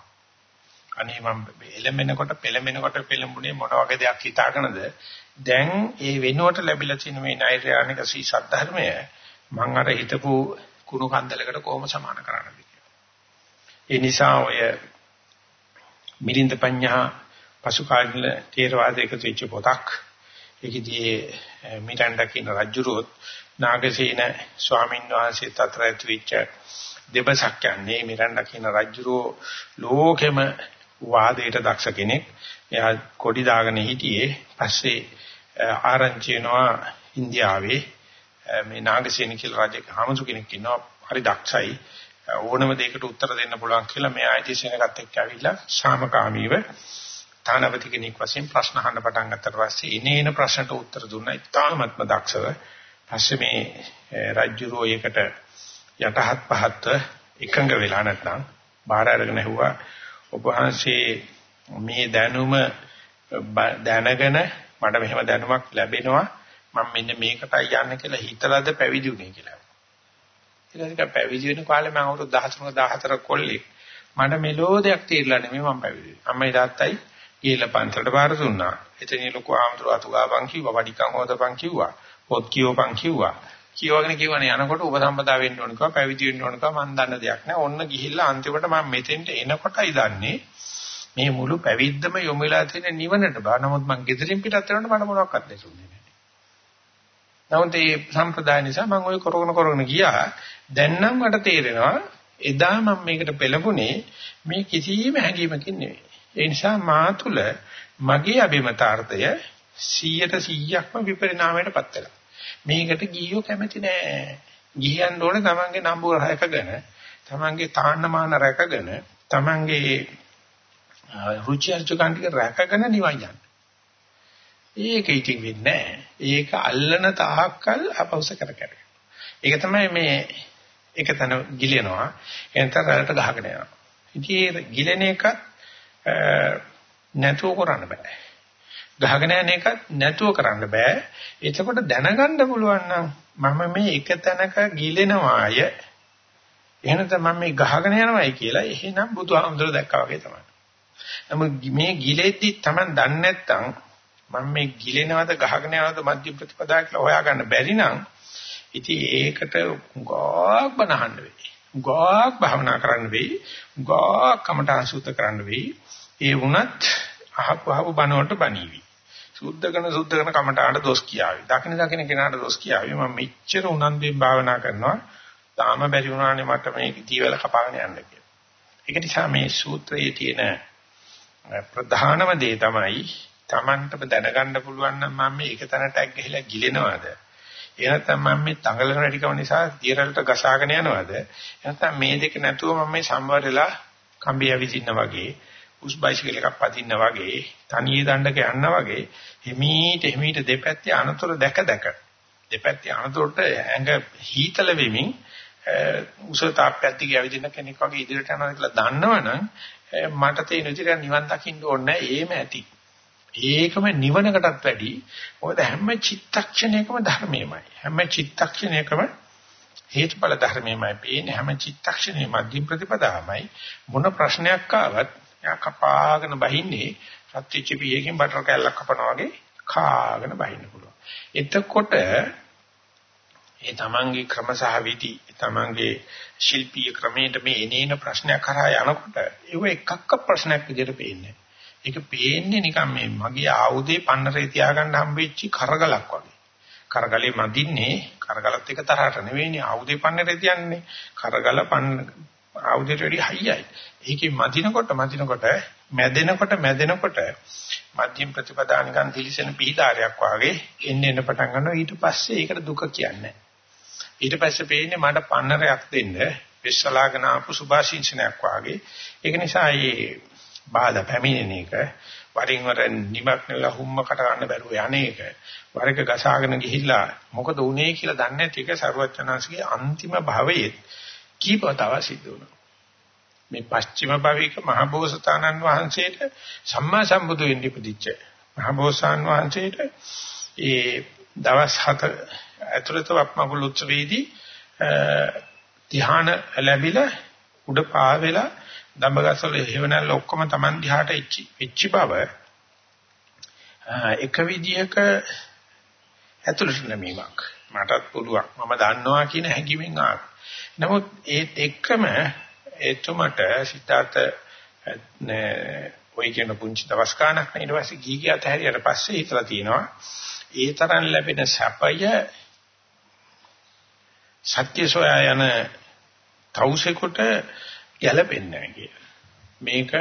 අනේ මම එළඹෙනකොට පෙළඹෙනකොට පෙළඹුණේ මොන වගේ දෙයක් හිතාගෙනද? දැන් ඒ වෙනුවට ලැබිලා තියෙන මේ නෛර්යානික සී සද්ධර්මය මම අර හිතපු කුණු කන්දලකට කොහොම සමාන කරන්නද ඒ නිසා ඔය මිලින්ද පඤ්ඤා පසු කාලීන තේරවාදයක තිච්ච පොතක් ඒකදී මිරණ්ඩා කියන රජුරුවත් නාගසේන ස්වාමීන් වහන්සේ අතර ඇතුවිච්ච දෙබසක් යන්නේ මිරණ්ඩා කියන රජුරෝ ලෝකෙම වාදයට දක්ෂ කෙනෙක්. එයා කොඩි දාගෙන හිටියේ. පස්සේ ආරංචි වෙනවා ඉන්දියාවේ මේ නාගසේන කියලා රජ හමුසු කෙනෙක් ඉන්නවා. හරි දක්ෂයි. ඕනම දෙයකට උත්තර දෙන්න පුළුවන් කියලා මෙයා ආයිතිසෙනගත් එක්ක ඇවිල්ලා ශාමකාමීව තානපති කෙනෙක් වශයෙන් ප්‍රශ්න අහන්න පටන් ගත්තට පස්සේ ඉනේන ප්‍රශ්නට උත්තර දුන්නා. ඉතාමත්ම දක්ෂව. පස්සේ මේ රජුරෝ ඒකට යටහත් පහත් එකඟ වෙලා නැත්නම් බාහිර අරගෙන ඇහුවා ඔබ වහන්සේ මේ දැනුම දැනගෙන මට මෙහෙම දැනුමක් ලැබෙනවා මම මෙන්න මේකටයි යන්න කියලා හිතලාද පැවිදි වුනේ කියලා. ඊට පස්සේ පැවිදි වෙන කාලේ මම අවුරුදු 13 14 කොල්ලෙක් මට මෙලෝ දෙයක් තීරලා නෙමෙයි මම පැවිදි වෙන්නේ. අම්මයි තාත්තයි ගිහලා පන්සලට බාර දුන්නා. එතනින් ලොකු ආම්තුරු අතුගාපන් කිව්වා, වඩිකම් හොදපන් කිව්වා, පොත් කියවපන් කිව්වා. කියවගෙන කියවනේ යනකොට උපසම්පදා වෙන්න ඕන කිව්වා පැවිදි වෙන්න ඕන කිව්වා මම දන්න දෙයක් නෑ ඔන්න ගිහිල්ලා අන්තිමට මම මෙතෙන්ට එනකොටයි දන්නේ මේ මුළු පැවිද්දම යොමු වෙලා තියෙන නිවනට බා නමුත් මං ගෙදරින් පිටත් වෙනකොට මට මොනවක්වත් නැසුනේ නෑ නමුත් මේ සම්ප්‍රදාය නිසා මම ওই කරගෙන කරගෙන ගියා දැන් නම් මට තේරෙනවා එදා මම මේකට පෙළඹුණේ මේ කිසිම හැඟීමකින් නෙවෙයි. ඒ නිසා මා තුල මගේ අභිමතාර්ථය 100ට 100ක්ම විපරිණාමයටපත් වෙලා. මේකට ගියෝ කැමති නෑ. ගියන්න ඕනේ තමන්ගේ නම්බුර රැකගෙන, තමන්ගේ තාන්නමාන රැකගෙන, තමන්ගේ රුචි අරුචිකන් ටික රැකගෙන නිවන් යන්න. ඒක ඉතින් වෙන්නේ නෑ. ඒක අල්ලන තාක්කල් අපවස කර කර. ඒක තමයි මේ එක තැන ගිලෙනවා එතන රැළට ගහගෙන යනවා. ඉතින් ගිලෙන එකත් නැතුව කරන්න බෑ. ගහගෙන යන එකත් නැතුව කරන්න බෑ. එතකොට දැනගන්න පුළුවන් නම් මම මේ එක තැනක ගිලෙනවාය එහෙනම් මම මේ ගහගෙන යනවායි කියලා එහෙනම් බුදුහාමුදුරුවෝ දැක්කා වගේ තමයි. නමුත් මේ ගිලෙද්දි Taman දන්නේ නැත්නම් මම මේ ගිලෙනවද ගහගෙන යනවද මධ්‍ය ප්‍රතිපදා කියලා හොයාගන්න බැරි නම් ඉතින් ඒකට ගොක් බනහන්න වෙයි. ගොක් භවනා කරන්න වෙයි. ගොක් කමඨාන් සූත්‍ර කරන්න වෙයි. ඒ වුණත් අහපු අහපු බන වලට බණීවි. සුද්ධ කරන සුද්ධ කරන කමඨාන්ට දොස් කියාවි. දකින දකින කෙනාට දොස් කියාවි. මම මෙච්චර උනන්දුවෙන් භාවනා කරනවා. තාම බැරි වුණානේ මට මේ කීවල කපාගෙන යන්න කියලා. ඒක නිසා මේ සූත්‍රයේ තියෙන ප්‍රධානම දේ තමයි Tamanටම දැනගන්න පුළුවන් නම් මම මේ එක තැනට ඇග් ගහලා ගිලෙනවද? එහෙනම් මම මේ තංගල රැඩිකම නිසා දියරලට ගසාගෙන යනවද? එහෙනම් මේ දෙක නැතුව මම මේ සම්වර වෙලා කම්බිය විදින්න වගේ උස් බයිසිකල් එකක් පදින්න වගේ තනියේ දණ්ඩක යන්න වගේ හිමීට හිමීට දෙපැත්තේ අනතුරු දැක දැක දෙපැත්තේ අනතුරට ඇඟ හීතල වෙමින් උස තාප්පයක් දිගේ ඇවිදින කෙනෙක් වගේ ඉදිරියට යනවා කියලා දන්නවනම් මට තේින විදිහට නිවන් දකින්න ඕනේ ඒම ඇති. ඒකම නිවනකටත් වැඩි. මොකද හැම චිත්තක්ෂණයකම ධර්මයමයි. හැම චිත්තක්ෂණයකම හේතුඵල ධර්මයමයි. පේන්නේ හැම චිත්තක්ෂණයේ මධ්‍ය ප්‍රතිපදාවමයි. මොන ප්‍රශ්නයක් ආවත් යා කපාගෙන බහින්නේ සත්‍විච්ච පියකින් බටර් කැල්ලක් කපනවා වගේ කාගෙන බහින්න පුළුවන්. එතකොට ඒ තමන්ගේ ක්‍රමසහ විදි තමන්ගේ ශිල්පීය ක්‍රමයට මේ එනේන ප්‍රශ්නයක් කරා යනකොට ඒව එකක්ක ප්‍රශ්නයක් විදිහට පේන්නේ. ඒක පේන්නේ නිකන් මේ මගේ ආයුධේ පන්නරේ තියාගන්න හම්බෙච්ච කරගලක් වගේ. කරගලේ මදින්නේ කරගලත් එක තරහට නෙවෙයිනේ ආයුධේ පන්නරේ තියන්නේ. කරගල පන්න ආයුධයට වැඩි හයියයි. ඒකේ මදිනකොට මදිනකොට මැදෙනකොට මැදෙනකොට මධ්‍යම ප්‍රතිපදා නිකන් දිලිසෙන පිහිදාරයක් වගේ එන්න එන්න පටන් ගන්නවා. ඊට පස්සේ ඒකට දුක කියන්නේ. ඊට පස්සේ පේන්නේ මට පන්නරයක් දෙන්න විශ්වලාගෙන ආපු සුභාශිංසනයක් වාගේ. ඒක නිසා මේ බාධා පැමිණෙන එක වරින් වර නිමක් නෙලා හුම්මකට ගන්න බැරුව යන්නේක වරක ගසාගෙන ගිහිල්ලා මොකද උනේ කියලා දන්නේ නැති එක ਸਰවඥාන්සේගේ අන්තිම භවයේ කීපතාව සිද්ධ වුණා. මේ පස්චිම භවික මහබෝසතාණන් වහන්සේට සම්මා සම්බුදු වෙන්න ඉපදිච්ච මහබෝසතාණන් වහන්සේට ඒ දවස් 7 ඇතුළත වප්මගුල් උත්සවයේදී ධ්‍යාන ලැබිලා උඩ පාවෙලා දඹගස්වල හේවණල් ඔක්කොම Taman දිහාට එච්චි එච්චි බව එක විදියක ඇතුළට නැමීමක්. මටත් පුළුවන්. මම දන්නවා කියන හැඟීමෙන් ආවා. නමුත් ඒත් එක්කම එතුමට සිතාත ඔය කියන පුංචි දවස් ගානක් ඊට පස්සේ ගී ගියත් හැරියට පස්සේ හිතලා තියෙනවා ඒ තරම් ලැබෙන සැපය සත්‍ය සොයා යන තවුසෙකුට ගැළපෙන්නේ නැහැ කියලා. මේක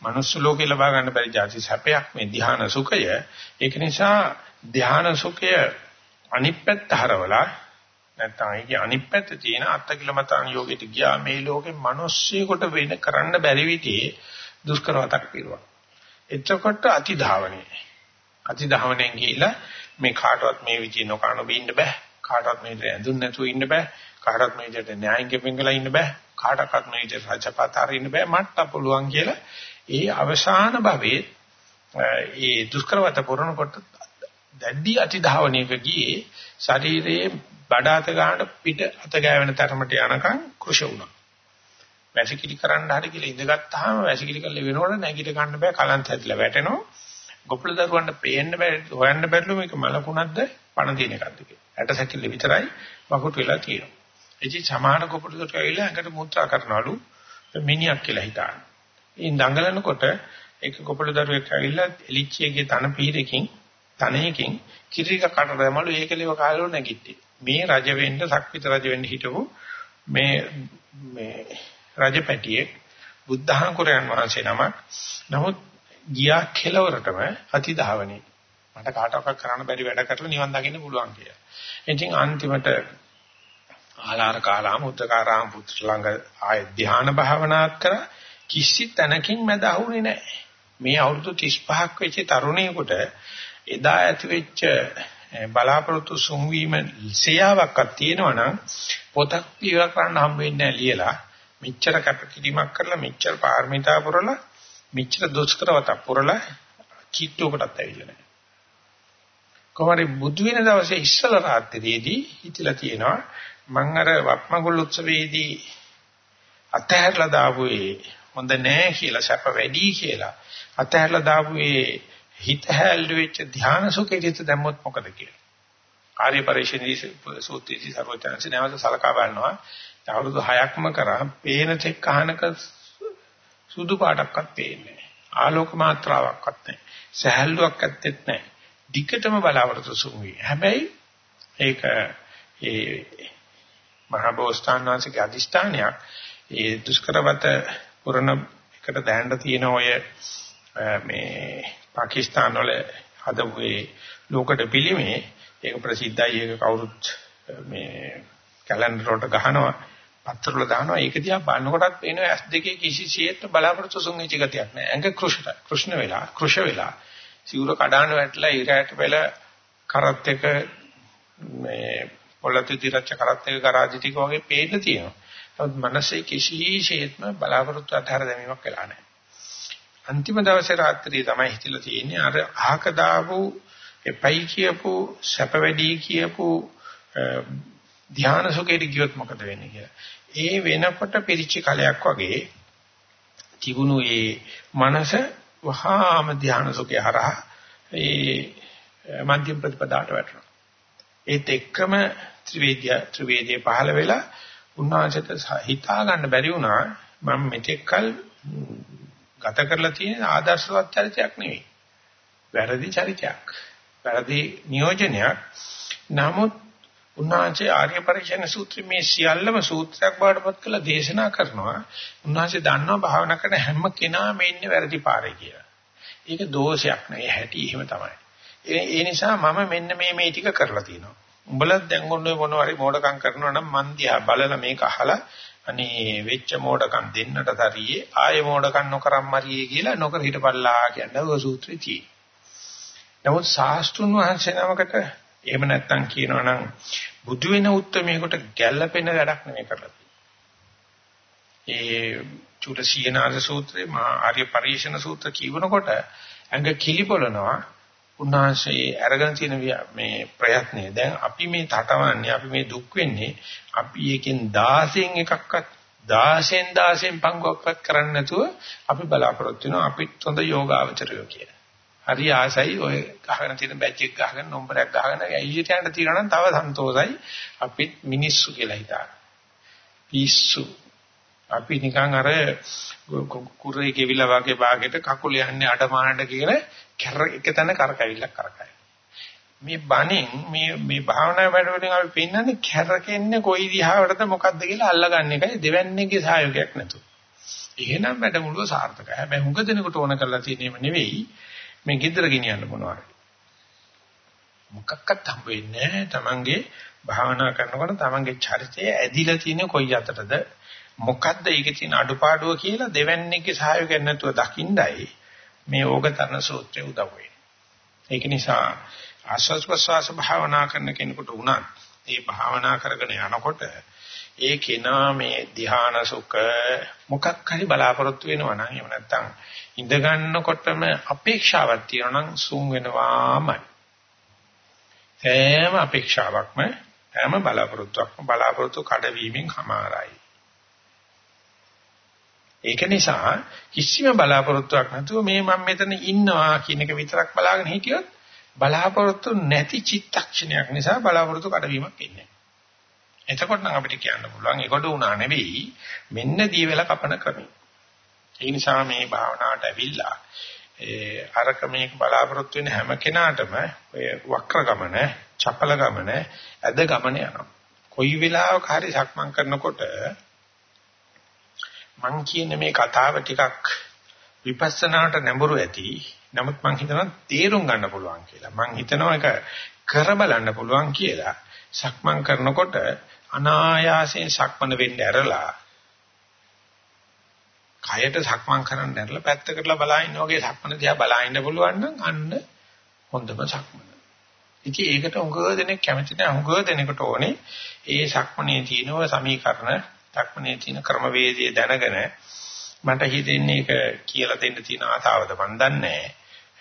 මනුස්ස ලෝකේ ලබා ගන්න බැරි જાති සැපයක් මේ ධ්‍යාන සුඛය. ඒක නිසා ධ්‍යාන සුඛය අනිත් පැත්ත හරවලා නැත්නම් ඒකේ අනිත් පැත්තේ තියෙන අත්කිලමතාන යෝගයට ගියා මේ ලෝකේ මිනිස්සෙකුට වෙන කරන්න බැරි විදිහේ දුෂ්කරවතක් පිරුවා. එතකොට අතිධාවනේ. අතිධාවනෙන් ගිහිලා මේ කාටවත් මේ විදිහ නොකරන බින්න බෑ. කාටවත් මේ විදිහ ඇඳුම් නැතුව ඉන්න බෑ. කාටවත් මේ විදිහට න්‍යායින් ගෙපෙන්ගලා ඉන්න බෑ. කාටවත් මේ විදිහට රජපතාර ඉන්න බෑ. මට පුළුවන් කියලා ඒ අවසාන භවයේ ඒ දුෂ්කරවත පුරනකොට දැඩි අතිධාවනයක ගියේ ශරීරයේ බඩ අත ගන්නට පිට අත ගෑවෙන තරමට යනකම් කුෂ වුණා. වැසිකිලි කරන්න හරි කියලා ඉඳගත්තාම වැසිකිලි කරලා වෙනකොට නැගිට ගන්න බෑ කලන්ත හැදිලා වැටෙනවා. ගොප්පල දරුවන්ට පේන්න බෑ හොයන්න බැරිලු මේක මලකුණක්ද පණ තියෙන එකක්ද කියලා. ඇට සැකිල්ල විතරයි වකුට් වෙලා තියෙනවා. එචි සමාන ගොප්පල දරුවෝ ඇවිල්ලා ඇඟට මුත්‍රා කරනවලු මිනිහක් කියලා හිතාන. ඉන් දඟලනකොට ඒක ගොප්පල දරුවෙක් ඇවිල්ලා එලිච්චියගේ තන පීරකින් තනයකින් කිරික කටට දැමලු ඒකලෙව කාලෝ නැගිට්ටි. මේ රජ වෙන්න සක්විත රජ වෙන්න හිටපු මේ මේ රජපැටියෙක් බුද්ධහංකුරයන් වහන්සේ නමක්. නමුත් ගියා කෙලවරටම අතිධාවනේ. මට කාටවත් කරන්න බැරි වැඩ කරලා නිවන් දකින්න පුළුවන් කියලා. ඉතින් අන්තිමට ආලාර කාලාම උද්දකාරාම පුත්‍ර ළඟ ආය ධ්‍යාන භාවනාත් කරා කිසි තැනකින් මැද අහුනේ නැහැ. මේ අවුරුදු 35ක් වෙච්ච තරුණයෙකුට එදා ඇති වෙච්ච බලාපොරොත්තු සුන්වීම සියාවක්වත් තියෙනවනම් පොතක් ඉවර කරන්න හම්බ වෙන්නේ නැහැ ලියලා මෙච්චර කැපකිරීමක් කරලා මෙච්චර පාරමිතා පුරලා මෙච්චර දුෂ්කරවත පුරලා කිට්ටුවකටත් ඇවිල්ලා නැහැ. කොහොමද බුදු වෙන දවසේ ඉස්සල රාත්‍රියේදී හිතලා තියෙනවා මම අර වප්මගුල් උත්සවයේදී අතහැරලා දාපු ඒ හොඳ නෑ කියලා සැප වැඩි කියලා අතහැරලා දාපු ඒ හිත හැල්ලු වෙච්ච ධානා සුඛෙට දැම්මොත් මොකද කියලා. ආර්ය පරිශ්‍රණී සූත්‍රයේ සර්වඥාන්සේ නැවත සලකා බලනවා. අවුරුදු 6ක්ම කරා පේන තෙක් අහනක සුදු පාටක්වත් පේන්නේ නැහැ. ආලෝක මාත්‍රාවක්වත් නැහැ. සහැල්ලුවක් ඇත්තෙත් නැහැ. දිගටම බලාවරතු සුන්වි. හැබැයි ඒක ඒ මහා බෝසතාණන් වහන්සේගේ අදිෂ්ඨානයක්. ඒ දුෂ්කරවත පුරණ එකට දැනට තියෙන ඔය මේ පාකිස්තාන වල හදපු ඒ ලෝකඩ පිළිමේ ඒක ප්‍රසිද්ධයි. ඒක කවුරුත් මේ කැලෙන්ඩර් වලට ගහනවා පත්තර වල දානවා. ඒක දිහා බලනකොටත් පේනවා S2 කිසිසේත් බලාපොරොත්තු සුන්විච ගතියක් නැහැ ඇඟ කෘෂ්ණ කෘෂ්ණ වෙලා කෘෂ වෙලා. සිවුර කඩාන වැටලා ඉරයට පෙළ කරත් එක මේ පොළතු දිරච්ච කරත් එක කරාදි ටික වගේ පේන්න තියෙනවා. නමුත් මනසේ කිසිසේත්ම බලාපොරොත්තු අතහැර දැමීමක් වෙලා නැහැ අන්තිම දවසේ රාත්‍රියේ තමයි හිතලා තියෙන්නේ අර අහක දාපු එපයි කියපු සැප වැඩි කියපු ධ්‍යාන සුඛයට ගියොත් මොකද වෙන්නේ කියලා. ඒ වෙනකොට පිරිච්ච කලයක් වගේ තිබුණු ඒ මනස වහාම ධ්‍යාන සුඛය හරහා ඒ මධ්‍යම ප්‍රතිපදාට වැටෙනවා. ඒත් එක්කම ත්‍රිවේද්‍ය ත්‍රිවේදයේ පහළ වෙලා උන්වහන්සේට හිතා ගන්න බැරි වුණා මම මෙතෙක්කල් ගත කරලා තියෙන ආදර්ශවත් චරිතයක් නෙවෙයි. වැරදි චරිතයක්. වැරදි නියෝජනයක්. නමුත් උන්වහන්සේ ආර්ය පරිශන සූත්‍රයේ මේ සියල්ලම සූත්‍රයක් බවට පත් කළා දේශනා කරනවා. උන්වහන්සේ දන්නවා භාවනා කරන හැම කෙනාම ඉන්නේ වැරදි පාරේ කියලා. ඒක දෝෂයක් නෙවෙයි හැටි එහෙම තමයි. ඒ නිසා මම මෙන්න මේ මේ ටික කරලා තියෙනවා. උඹලත් දැන් ඔන්න මොනවා හරි මෝඩකම් කරනවා නම් මන් දිහා බලලා මේක අහලා අනේ වෙච්ච මෝඩකම් දෙන්නට තරියේ ආය මෝඩකම් නොකරම් මරියේ කියලා නොකර හිටපල්ලා කියන්නේ ඔය සූත්‍රයේ තියෙන. නමුත් සාස්තුන් වහන්සේ නමකට එහෙම නැත්තම් කියනවා නම් බුදු වෙන උත්මයකට ගැළපෙන වැඩක් නෙමෙයි කරලා ඒ චුතසීනාද සූත්‍රේ මහා ආර්ය පරිශන සූත්‍ර කියවනකොට ඇඟ කිලිපොළනවා උන්වහන්සේ අරගෙන තියෙන මේ ප්‍රයත්නය දැන් අපි මේ තටවන්නේ අපි මේ දුක් වෙන්නේ අපි එකෙන් 16න් එකක්වත් 16න් 16න් පංගුවක්වත් කරන්නේ නැතුව අපි බලාපොරොත්තු වෙනවා අපිත් හොඳ යෝගාවචරයෝ කියලා. හරි ආසයි ඔය ගහගෙන තියෙන බැච් එක ගහගෙන නම්බරයක් ගහගෙන ඇයියට යන්න තියනවා නම් තව සන්තෝසයි අපිත් මිනිස්සු කියලා හිතාන. පිස්සු. අපි නිකන් අර කුරේ කෙවිලා වගේ භාගයට කකුල යන්නේ අඩමානට කියන කර එක තැන කරකැවිල්ලක් කරකයි. මේ බණෙන් මේ මේ භාවනා වැඩවලින් අපි පෙන්නන්නේ කැරකෙන්නේ කොයි දිහාවටද මොකද්ද කියලා අල්ලගන්න එකයි දෙවන්නේගේ සහයෝගයක් නැතුව. එහෙනම් වැඩමුළුව සාර්ථකයි. හැබැයි හුඟ දෙනෙකුට ඕන කරලා තියෙනේම නෙවෙයි මේ গিද්දර ගෙනියන්න මොනවාද? මොකක්වත් හම්බ වෙන්නේ නැහැ. Tamange භාවනා කරනකොට Tamange චරිතය ඇදිලා තියෙන කොයි අතටද මොකද්ද ඒකේ තියෙන අඩුපාඩුව කියලා දෙවන්නේගේ සහයෝගයක් නැතුව දකින්නයි මේ ඕගතරණ සූත්‍රය උදව් වෙන්නේ. ඒක නිසා ආස්වාද ප්‍රසවාස භාවනා කරන කෙනෙකුට උනත් මේ භාවනා කරගෙන යනකොට ඒ කෙනා මේ ධ්‍යාන සුඛ මොකක් හරි බලාපොරොත්තු වෙනවා නම් එහෙම නැත්නම් ඉඳ ගන්නකොටම අපේක්ෂාවක් තියෙනවා නම් සුන් වෙනවාමයි. හැම අපේක්ෂාවක්ම හැම බලාපොරොත්තුවක්ම බලාපොරොත්තු කඩවීමෙන් හමාරයි. ඒක නිසා කිසිම බලාපොරොත්තුවක් නැතුව මේ මම මෙතන ඉන්නවා කියන එක විතරක් බලාගෙන හිටියොත් බලාපොරොත්තු නැති චිත්තක්ෂණයක් නිසා බලාපොරොත්තු කඩවීමක් ඉන්නේ. එතකොට නම් අපිට කියන්න පුළුවන් ඒකට උනා නෙවෙයි මෙන්න දී වෙලා කපන ක්‍රමය. ඒ නිසා මේ භාවනාවට ඇවිල්ලා ඒ අරක මේක බලාපොරොත්තු වෙන හැම කෙනාටම ඔය වක්‍ර ගමන, චපල ගමන, ඇද ගමන යනවා. කොයි වෙලාවක හරි සක්මන් කරනකොට මං කියන මේ කතාව ටිකක් විපස්සනාට නැඹුරු ඇති. නමුත් මං හිතනවා තේරුම් ගන්න පුළුවන් කියලා. මං හිතනවා ඒක කර බලන්න පුළුවන් කියලා. සක්මන් කරනකොට අනායාසයෙන් සක්මන වෙන්න ඇරලා කයට සක්මන් කරන්න ඇරලා පැත්තකටලා බලා ඉන්න වගේ සක්මන දිහා බලා ඉන්න පුළුවන් නම් අන්න හොඳම සක්මන. ඉතින් ඒකට උඟ දෙනෙක් කැමති නැහැ උඟ දෙනෙකුට ඕනේ ඒ සක්මනේ තියෙනව සමීකරණ සක්මනේ තියෙන ක්‍රමවේදය දැනගෙන මට හිතෙන්නේ ඒක කියලා දෙන්න තියෙන ආතාවද මන් දන්නේ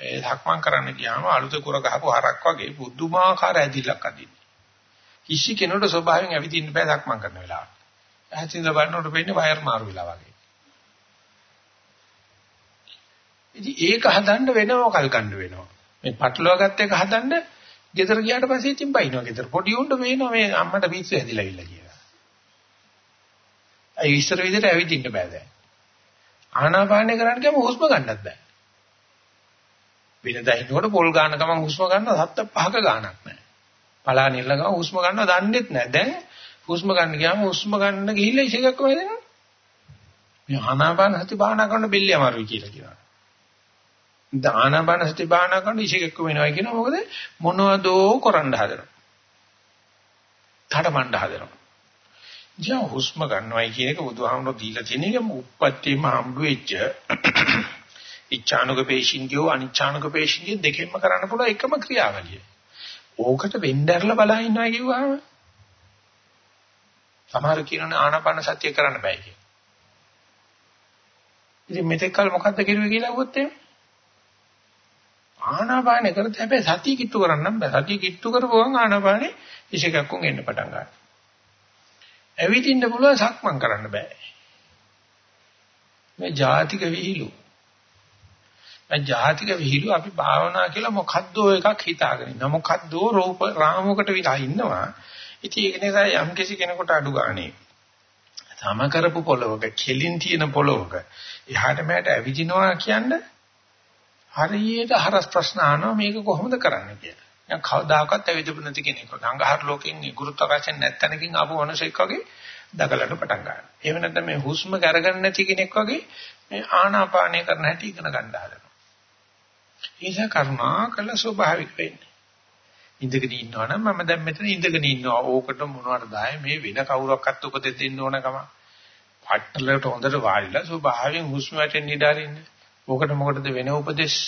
ඒ සක්මන් කරන්න ගියාම අලුත කුර ගහපු හරක් වගේ බුදුමාකාර ඇදිලක් අදින්නේ. කිසි කෙනෙකුට ස්වභාවයෙන් ඇවිදින්න බෑ සක්මන් කරන වෙලාවට. ඇහිඳ බලනකොට වෙන්නේ වයර් මාරු වෙලා වගේ. ඉතින් ඒක හදන්න වෙනව කල් ගන්න වෙනවා. මේ පටලවා ගත්ත එක හදන්න ගෙදර ගියාට පස්සේ ඉතින් බයිනවා ගෙදර. පොඩි උණ්ඩ මේනවා මේ අම්මට පිස්සු හැදිලා ඉල්ල කියලා. අය ඉස්සර විදිහට ඇවිදින්න බෑ දැන්. ආනාපානය කරන්න ගියාම හුස්ම ගන්නත් බෑ. වෙනදා හිනකොට පොල් ගන්න ගමන් හුස්ම ගන්න සත්ත පහක ගාණක් නැහැ. පලා නිල්ල ගමන් හුස්ම ගන්නව දන්නෙත් නැහැ. දැන් හුස්ම ගන්න ගියාම හුස්ම ගන්න ගිහිල්ලා ඉසේකක්ම වෙනවා. මේ ආනාපාන සති භාවනා කරන බෙල්ල අමාරුයි කියලා කියනවා. දානබන සති භාවනා කරන ඉෂේකක් වෙනවා කියනවා මොකද මොනවදෝ කරන්න හදනවා. තරමණ්ඩ හදනවා. ජා හුස්ම ගන්නවයි කියන එක බුදුහාමුදුරුවෝ දීලා තියෙන එක උප්පත්තියම හම්බ වෙච්ච ඉච්ඡානුක පේශින්ගියෝ අනිච්ඡානුක පේශින්ගිය දෙකෙන්ම කරන්න පුළුවන් එකම ක්‍රියාවලිය. ඕකට වෙnderලා බලා ඉන්නවා කිව්වහම සමහර කියනනේ ආනාපාන සතිය කරන්න බෑ කියලා. ඉතින් මෙතෙක් කල මොකද්ද කිරුවේ කියලා අහුවොත් එහෙම ආනාපානෙ කරත් හැබැයි සතිය කිට්ටු කරන්න බෑ. සතිය කිට්ටු කරපුවම ආනාපානෙ ඉෂකක්කුන් එන්න පටන් ගන්නවා. ඇවිදින්න පුළුවන් සක්මන් කරන්න බෑ. මේ ජාතික විහිළු. මේ ජාතික විහිළු අපි භාවනා කියලා මොකද්ද එකක් හිතාගෙන ඉන්න. මොකද්ද රූප රාමයකට විලා ඉන්නවා. ඉතින් ඒක නිසා යම් කිසි කෙනෙකුට අඩු ගානේ තම කරපු පොළවක කෙලින් තියෙන පොළවක එහාට මෙහාට ඇවිදිනවා කියන්නේ හරියට හරස් ප්‍රශ්න අහනවා මේක කොහොමද කරන්න කියලා. දැන් කවදාකවත් ඇවිදපු නැති කෙනෙක්. ගංගාහර ලෝකෙන් ගුරුත්වාකර්ෂණ නැත්තනකින් ආපු මිනිසෙක් වගේ දකලට පටන් ගන්නවා. එහෙම නැත්නම් මේ හුස්ම ගරගන්න නැති කෙනෙක් වගේ මේ ආනාපානය කරන හැටි ඉගෙන ගන්න හදනවා. ඒක කරුණා කළ ස්වභාවික වෙන්නේ. ඉඳගෙන ඉන්නවනම් මම දැන් මෙතන ඉඳගෙන ඉන්නවා. ඕකට මොනවද ආයේ මේ වෙන කවුරක්වත් උපදෙස් දෙන්න ඕන කම. පට්ටලට හොඳට වාඩිලා ස්වභාවයෙන් හුස්ම වැටෙන්න ඉඩ අරින්න. ඕකට මොකටද වෙන උපදේශ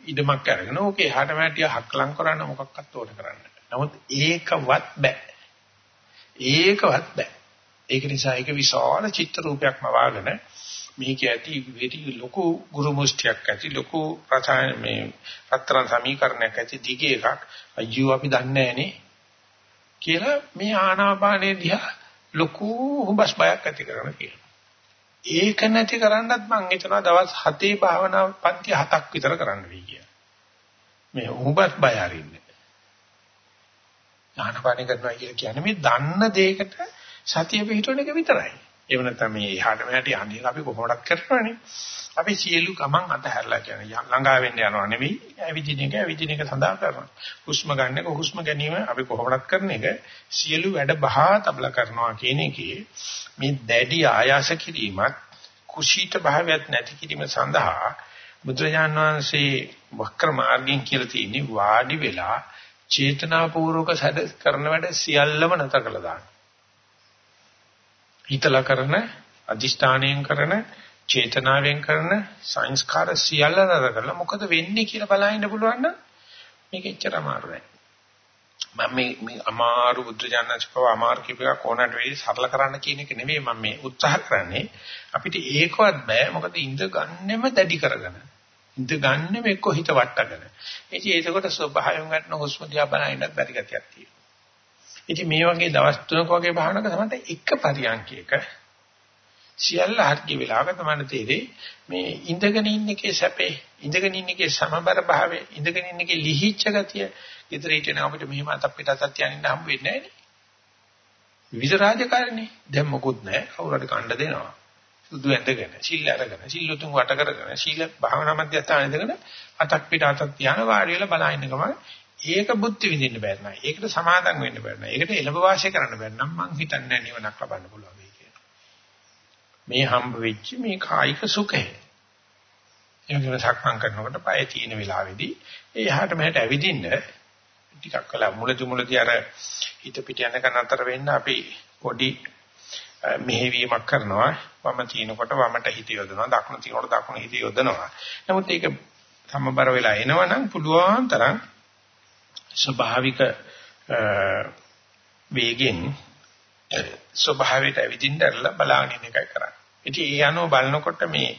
ඉදමක් අරගෙන ඕකේ එහාට මෑටිය හක්ලම් කරන්න මොකක්වත් ඕන කරන්න. නමුත් ඒකවත් බෑ. ඒකවත් බෑ. ඒක නිසා ඒක විශාල චිත්‍ර රූපයක්ම වාගෙන මේක ඇති වෙටි ලොකු ගුරු මුස්තියක් ඇති ලොකු ප්‍රචාර මේ රත්තරන් සමීකරණයක් ඇති දිගේ එකක් අයියෝ අපි දන්නේ නැහනේ කියලා මේ ආනාපානේ දිහා ලොකු හුඹස් බයක් ඇති කරන කියලා. ඒක නැති කරන්නත් මම හිතනවා දවස් 7 භාවනා පන්ති 7ක් විතර කරන්න වෙයි කියලා. මේ උඹත් බය අරින්නේ. ඥානපාණි කරනවා කියලා කියන්නේ මේ දන්න දෙයකට සතිය පිටවන එක විතරයි. ඒව නැත්නම් මේ එහාට මෙහාට යන්නේ අපි කොහොමඩක් කරනවනේ. අපි සියලු ගමන් අතහැරලා කියන්නේ ළඟා වෙන්න යනවා නෙවෙයි ඇවිදින එක ඇවිදින එක සඳහා කරනවා. හුස්ම ගන්න එක හුස්ම ගැනීම අපි කොහොමඩක් කරන එක සියලු වැඩ බහා තබලා කරනවා කියන එකේ මේ දැඩි ආයාස කිරීමත් කුසීත භාවයක් නැති කිරීම සඳහා බුදුරජාන් වහන්සේ වක්‍ර මාර්ගයෙන් කියලා තියෙන්නේ වාඩි වෙලා චේතනාපූර්වක සැද කරන වැඩ සියල්ලම නැතර කළා දාන්න. හිතලා කරන අදිෂ්ඨානයෙන් කරන චේතනාවෙන් කරන සංස්කාර සියල්ල නතර කරලා මොකද වෙන්නේ කියලා බලන්න පුළුවන් නම් මේක එච්චර අමාරු නෑ. මම මේ මේ අමාරු බුද්ධ ඥානස්පව අමාරු කිපික කොනට වෙයි සරල කරන්න කියන එක නෙමෙයි මම මේ උත්සාහ කරන්නේ. අපිට ඒකවත් බෑ. මොකද ඉඳ ගන්නෙම දැඩි කරගෙන ඉඳ ගන්නෙම එක්ක හිත වට්ටගෙන. ඉතින් ඒකකොට ස්වභාවයෙන් ගන්න හුස්ම දිහා බලනවත් බැරි ගතියක් තියෙනවා. ඉතින් මේ වගේ දවස් තුනක වගේ භාවනක තමයි එක පරියන්කයක සියල්ල හරිය වෙලාවක තමයි තේරෙන්නේ. මේ ඉඳගෙන ඉන්න එකේ සැපේ ඉඳගෙන ඉන්න එකේ සමබර භාවය ඉඳගෙන ඉන්න එකේ ලිහිච්ඡ ගතිය ගෙදර හිටියන අපිට මෙහෙම අතක් පිට අතක් තියන්න හම්බ වෙන්නේ නැහැ නේ. විවිධ රාජකාරණේ. දැන් මොකුත් නැහැ. කවුරු හරි කණ්ඩ දෙනවා. සුදු ඇඳගෙන සිල් අරගෙන සිල්ලුතුන් වට කරගෙන සීල භාවනා මධ්‍යස්ථාන ඉඳගෙන අතක් පිට අතක් තියන වාඩි වෙලා බලන ගමන් ඒක බුද්ධි විඳින්න බැහැ නෑ ඒකට සමාදම් වෙන්න බැහැ නෑ ඒකට එළඹ වාසය කරන්න බැහැ නම් මං හිතන්නේ නිවනක් ලබන්න පුළුවන් මේ හම්බ වෙච්ච මේ කායික සුඛය. එනිසා සක්මන් කරනකොට පය තියෙන වෙලාවේදී ඒ එහාට මෙහාට ඇවිදින්න ටිකක් කළා. මුලදි මුලදි අර හිත පිට යන කනතර වෙන්න අපි පොඩි මෙහෙවීමක් කරනවා. වම තිනකොට වමට හිත යොදනවා. දකුණ තිනකොට දකුණ හිත යොදනවා. නමුත් ඒක සමබර වෙලා එනවනම් පුළුවන් තරම් ස්වභාවික වේගෙන් ස්වභාවයට ඇවිදින්නදලා බලාගෙන ඉන්න එකයි කරන්නේ. ඉතින් ඒ අනුව බලනකොට මේ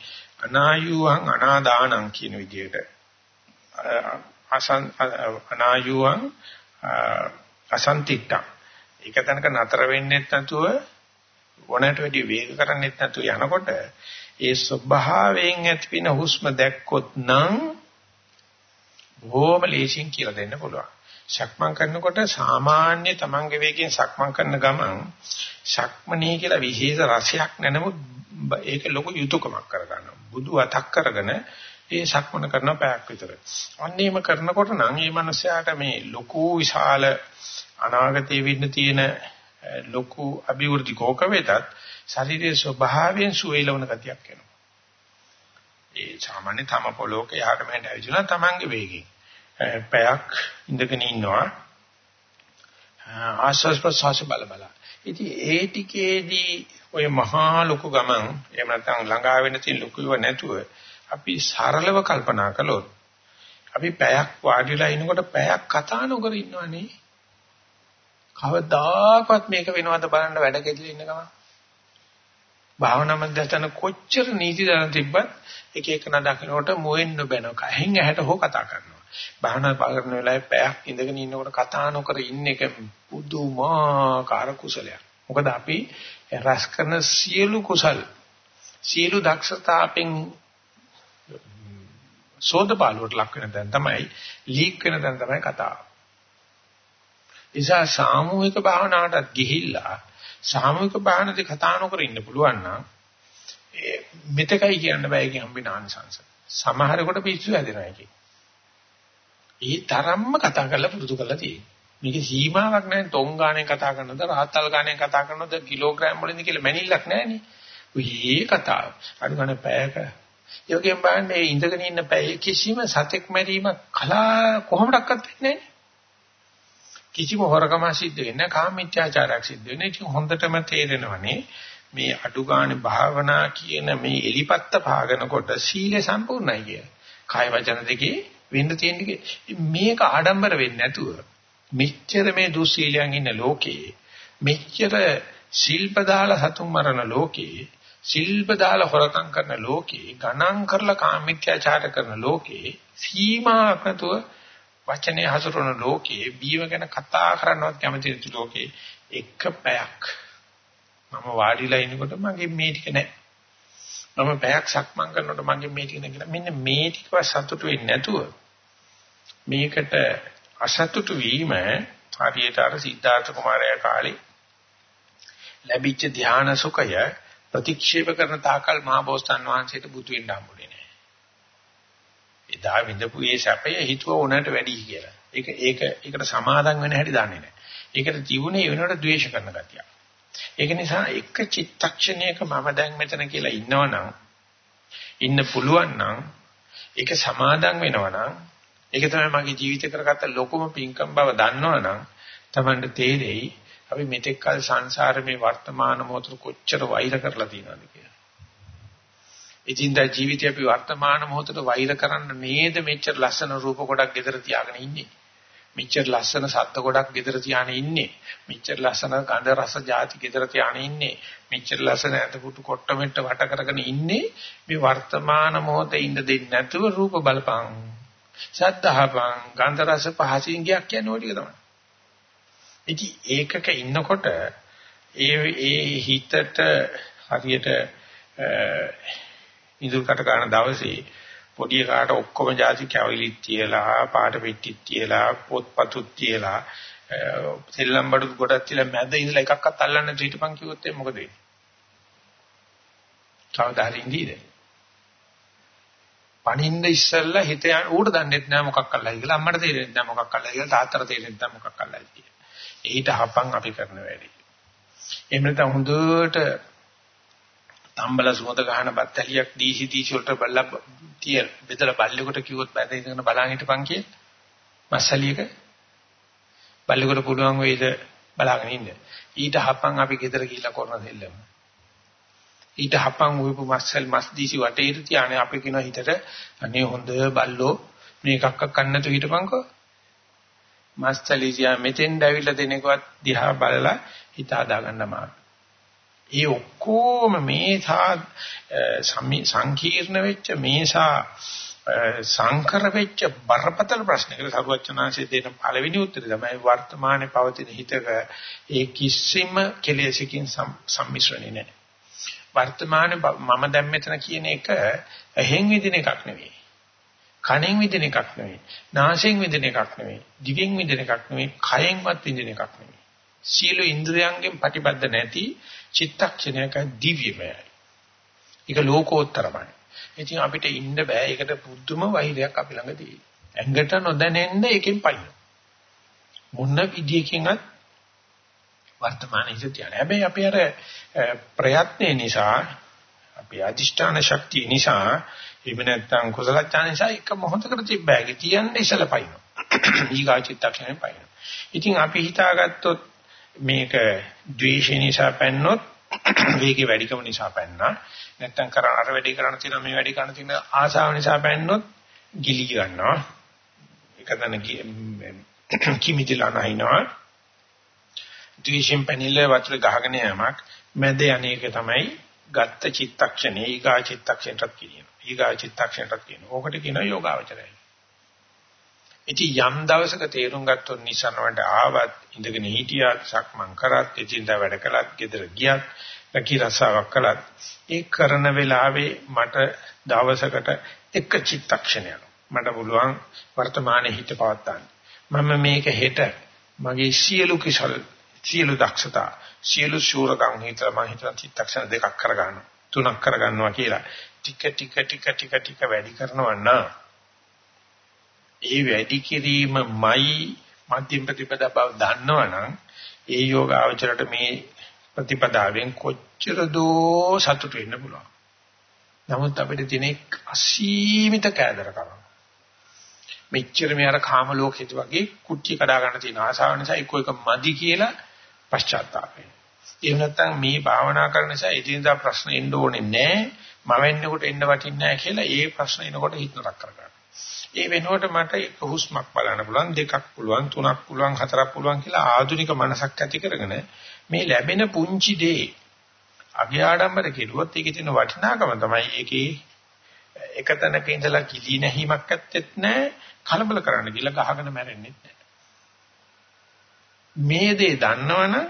අනායුවන් අනාදානං කියන විදිහට අසන් අනායුවන් අසන්තිට්ඨ. ඒක තනක නතර වෙන්නේ නැතුව වොනට වැඩි වේග කරන්නේ නැතුව යනකොට ඒ ස්වභාවයෙන් ඇතිවෙන හුස්ම දැක්කොත් නම් බොහොම ලේසියෙන් කියලා දෙන්න පුළුවන්. සක්මන් කරනකොට සාමාන්‍ය තමන්ගේ වේගයෙන් සක්මන් කරන ගමන් සක්මනේ කියලා විශේෂ රසයක් නැනමුත් ඒක ලොකු යුතුයකමක් කරගන්නවා. බුදු අතක් කරගෙන ඒ සක්මන කරන පැයක් විතර. අන්නේම කරනකොට නම් මේ මනුස්සයාට මේ ලොකු විශාල අනාගතයේ වෙන්න තියෙන ලොකු අභිවෘද්ධි කෝක වෙතත් ශරීරයේ ස්වභාවයෙන් සුවේලවන ගතියක් එනවා. ඒ සාමාන්‍ය තම පොලෝක යහට මෙහෙට ඇවිදිනවා තමන්ගේ වේගයෙන්. පැයක් ඉඳගෙන ඉන්නවා ආස්වාස් ප්‍රසවාස බල බල. ඉතින් ඒ ටිකේදී ඔය මහා ලොකු ගමන් එහෙම නැත්නම් ළඟා වෙන තියෙන ලොකුව නැතුව අපි සරලව කල්පනා කළොත් අපි පැයක් වාඩිලා ඉනකොට පැයක් කතා නොකර ඉන්නවනේ. කවදාකවත් මේක වෙනවද බලන්න වැඩ කෙදලා ඉන්න ගමන්. භාවනා මධ්‍යස්ථාන කොච්චර නීති දරන තිබ්බත් එක එක නදකිනකොට මොෙන්න බැනක. ඇහෙන් ඇහැට හො කතා කරනවා. භාවනා කරන වෙලාවේ පැයක් ඉඳගෙන ඉන්නකොට කතා නොකර ඉන්න එක පුදුමාකාර කුසලයක්. මොකද අපි රැස් කරන සියලු කුසල් සියලු දක්ෂතා අපෙන් සෝදපාලුවට ලක් වෙන දැන් තමයි ලීක් වෙන දැන් තමයි කතාව. නිසා සාමූහික භාවනාවටත් ගිහිල්ලා සාමූහික භාවනාවේ කතා නොකර ඉන්න පුළුවන් නම් ඒ මෙතකයි කියන්න බෑ ඒකෙන් හම්බෙන ආනිසංස. සමහරකට පිස්සු හැදෙනවා ඒකේ. ඒ තරම්ම කතා කරලා පුරුදු කරලා තියෙනවා. මේකේ සීමාවක් නැහැ. තොන් ගාණෙන් කතා කරනවද, රාත්තල් ගාණෙන් කතා කරනවද, කිලෝග්‍රෑම් වලින්ද කියලා මැනිල්ලක් නැහැනේ. ඔය කතාව. අඩු ගන්න පැයක. යෝගයෙන් බලන්නේ මේ ඉඳගෙන ඉන්න පැය කිසිම සතෙක් මැරීමක් කලා කොහොමඩක්වත් වෙන්නේ නැහැ. කිසිම හොරකම සිද්ධ වෙන්නේ නැහැ. කාමීත්‍යාචාරයක් සිද්ධ වෙන්නේ. ඒක හොඳටම තේරෙනවනේ. මේ අඩු ගානේ භාවනා කියන මේ එලිපත්ත පාගනකොට සීලය සම්පූර්ණයි කිය. කාය වචන දෙකේ වෙන්න තියෙන්නේ මේක ආඩම්බර වෙන්නේ නැතුව මෙච්චර මේ දුස්සීලයන් ඉන්න ලෝකේ මෙච්චර ශිල්ප දාලා සතුන් මරන ලෝකේ ශිල්ප දාලා හොරකම් කරන ලෝකේ ගණන් කරලා කාමීත්‍යාචාර කරන ලෝකේ සීමාවක් නැතුව වචනේ හසුරන ලෝකේ බීම ගැන කතා කරනවත් කැමති නැති ලෝකේ එක පැයක්. මම වාඩිලා ඉනකොට මගේ මේ ටික නැහැ මම පැයක් සක්මන් කරනකොට මගේ මේ ටික නේද මෙන්න මේ ටිකව සතුටු වෙන්නේ නැතුව මේකට අසතුටු වීම හරියට අර සිද්ධාර්ථ කුමාරයා කාලේ ලැබිච්ච ධානා සුඛය ප්‍රතික්ෂේප කරන තාකල් මහ බෝසතාන් වහන්සේට බුදු වෙන්න හම්බුනේ නැහැ. එදා විඳපු ඒ සැපය හිතුව උනට වැඩි කියලා. ඒක ඒක ඒකට සමාදම් වෙන හැටි දන්නේ නැහැ. ඒකට ජීුණේ වෙනකොට ද්වේෂ කරන ගතියක්. ඒක නිසා එක චිත්තක්ෂණයක මම දැන් මෙතන කියලා ඉන්නවනම් ඉන්න පුළුවන් නම් ඒක සමාදම් වෙනවනම් ඒක තමයි මගේ ජීවිත කරගත්ත ලොකුම පින්කම් බව දන්නවනම් Tamanට තේරෙයි අපි මෙතෙක් කල සංසාරේ මේ වර්තමාන මොහොත කොච්චර වෛර කරලා තියෙනවද කියලා. ඉතින්දා ජීවිතේ අපි වර්තමාන මොහොතට වෛර කරන්න නේද මෙච්චර ලස්සන රූප කොටක් ගෙදර තියාගෙන ඉන්නේ. මෙච්චර ලස්සන සද්ද ගොඩක් ගෙදර තියාගෙන ඉන්නේ. මෙච්චර ලස්සන ගඳ රස ಜಾති ගෙදර තියාගෙන ඉන්නේ. මෙච්චර ලස්සන ඇටපුටු කොට්ටමෙට්ට වට කරගෙන ඉන්නේ මේ වර්තමාන මොහොතේ ඉන්න දෙන්නේ නැතුව රූප බලපං. සද්දහපං ගන්ධ රස පහසින් ගියක් කියන්නේ ඔය ටික තමයි. ඉතින් ඒකක ඉන්නකොට ඒ ඒ හිතට හරියට ඉදුල්කට ගන්න දවසේ පොඩි කාට ඔක්කොම જાති කැවිලිත් තියලා පාට පෙට්ටිත් තියලා පොත්පත්ුත් තියලා සෙල්ලම් බඩු ගොඩක් තියලා මැද ඉඳලා එකක්වත් අල්ලන්න හිටපන් කිව්වොත් මොකද වෙන්නේ? කවදා හරි ඉඳීද? පණින්න ඉස්සෙල්ලා හිත ඌට දන්නෙත් නෑ මොකක් අල්ලයි කියලා අම්මට තේරෙන්නේ නෑ මොකක් අල්ලයි කියලා තාත්තට තේරෙන්නේ නෑ මොකක් අල්ලයි කියලා. ඊට හපන් අපි කරන වැඩේ. එහෙම නැත්නම් හොඳට තම්බල සුවඳ ගහන බත්තලියක් දීසි දීසි වලට බල්ලා තිය බෙදලා බල්ලෙකුට කිව්වොත් බැද ඉඳගෙන බලන් හිටපන් කියලා. මස්සලියක බල්ලෙකුට පුළුවන් වෙයිද බලාගෙන ඉන්න. ඊට හපන් අපි ගෙදර ගිහිල්ලා කරන දෙල්ලම. ඊට හපන් උයපු මස්සල් මස් දීසි වටේට තියානේ අපි කියන හිතට අනේ හොඳ බල්ලෝ මේකක්ක කන්නතු හිටපන්කෝ. මස්සලිසියා මෙතෙන් දැවිලා දෙනකවත් දිහා බලලා හිත හදා ගන්න අමාරුයි. ඒ ඔක්කොම මේසා සංකීර්ණ වෙච්ච මේසා සංකර වෙච්ච බරපතල ප්‍රශ්නයකට සරුවචනාංශයේ දෙන පළවෙනි උත්තරය තමයි වර්තමානයේ පවතින හිතක ඒ කිසිම කෙලෙසකින් සම්මිශ්‍රණේ නැහැ. වර්තමානයේ මම දැන් මෙතන කියන එක ඇහෙන් විදින එකක් නෙවෙයි. කනෙන් විදින එකක් නෙවෙයි. නාසයෙන් විදින එකක් නෙවෙයි. දිවෙන් විදින එකක් නෙවෙයි. කයෙන්වත් විදින එකක් නෙවෙයි. සීල ඉන්ද්‍රයන්ගෙන් ප්‍රතිබද්ධ නැති චිත්තක්ෂණයක දිව්‍යමයයි. ඒක ලෝකෝත්තරමයි. ඉතින් අපිට ඉන්න බෑ. ඒකට පුදුම වෛරයක් අපි ළඟ තියෙනවා. ඇඟට නොදැනෙන්න එකෙන් පයින්. මොන විදියකින්වත් වර්තමාන හිත තියන. හැබැයි අපි අර ප්‍රයත්නේ නිසා අපි අධිෂ්ඨාන ශක්තිය නිසා එහෙම නැත්නම් කුසල ඥාන නිසා එක මොහොතකට තිබ්බෑගේ තියන්නේ ඉසල පයින්. ඊගා චිත්තක්ෂණය පයින්. ඉතින් අපි හිතාගත්තොත් මේක ද්වේෂය නිසා පැන්නොත් වේගය වැඩිකම නිසා පැන්නා. නැත්තම් කරන අර වැඩි කරන තියෙන මේ වැඩි කරන තියෙන ආශාව නිසා පැන්නොත් ගිලි ගන්නවා. ඒක තන කිමිදිලා නැහිනවා. ද්වේෂයෙන් පැනිල වතුර ගහගෙන යamak මැද අනේක තමයි ගත්ත චිත්තක්ෂණේ ඊගා චිත්තක්ෂණයටත් කියනවා. ඊගා චිත්තක්ෂණයටත් කියනවා. ඕකට කියනවා යෝගාවචරය. ඉතින් යම් දවසක තේරුම් ගත්තොත් Nissan වලට ආවත් ඉඳගෙන හිටියත් සක්මන් කරත් එදින්දා වැඩ කළත් ගෙදර ගියත් රැකී රසාවක් කළත් ඒ කරන වෙලාවේ මට දවසකට එක චිත්තක්ෂණයක් මට පුළුවන් වර්තමානයේ හිත පවත්වා මම මේක හෙට මගේ සියලු කිසල් සියලු දක්ෂතා සියලු ශූරකම් හිතලා මම හිතන චිත්තක්ෂණ දෙකක් කරගන්නවා තුනක් කරගන්නවා කියලා ටික ටික ටික ටික ටික වැඩි කරනවා නම් ඒ වැඩි කිරීමමයි මධ්‍යම ප්‍රතිපදා බව දන්නවනම් ඒ යෝගාවචරයට මේ ප්‍රතිපදාවෙන් කොච්චර දෝ සතුට වෙන්න පුළුවන්. නමුත් අපිට තියෙන අසීමිත කෑදරකම. මෙච්චර මේ අර කාම ලෝකෙට වගේ කුට්ටි කඩා ගන්න තියෙන ආසාව නිසා එක්ක එක මදි කියලා පශ්චාත්තාපය. එහෙම නැත්නම් මේ භාවනා කරන නිසා එදිනදා ප්‍රශ්න එන්න ඕනේ නැහැ. මම එන්නකොට එන්න වටින්නේ නැහැ කියලා ඒ ප්‍රශ්න එනකොට හිත නරක කරගන්න. ඒ වෙනුවට මට එක හුස්මක් බලන්න පුළුවන් දෙකක් පුළුවන් තුනක් පුළුවන් හතරක් පුළුවන් කියලා ආධුනික මනසක් ඇති කරගෙන මේ ලැබෙන පුංචි දේ අගේ ආඩම්බර කෙරුවොත් ඒකේ තියෙන වටිනාකම තමයි ඒකේ එක තැනක ඉඳලා කිලි නැහිමක් ඇත්තෙත් නැහැ කලබල කරන්න ගිහලා ගහගෙන මැරෙන්නෙත් නැහැ මේ දේ දන්නවනම්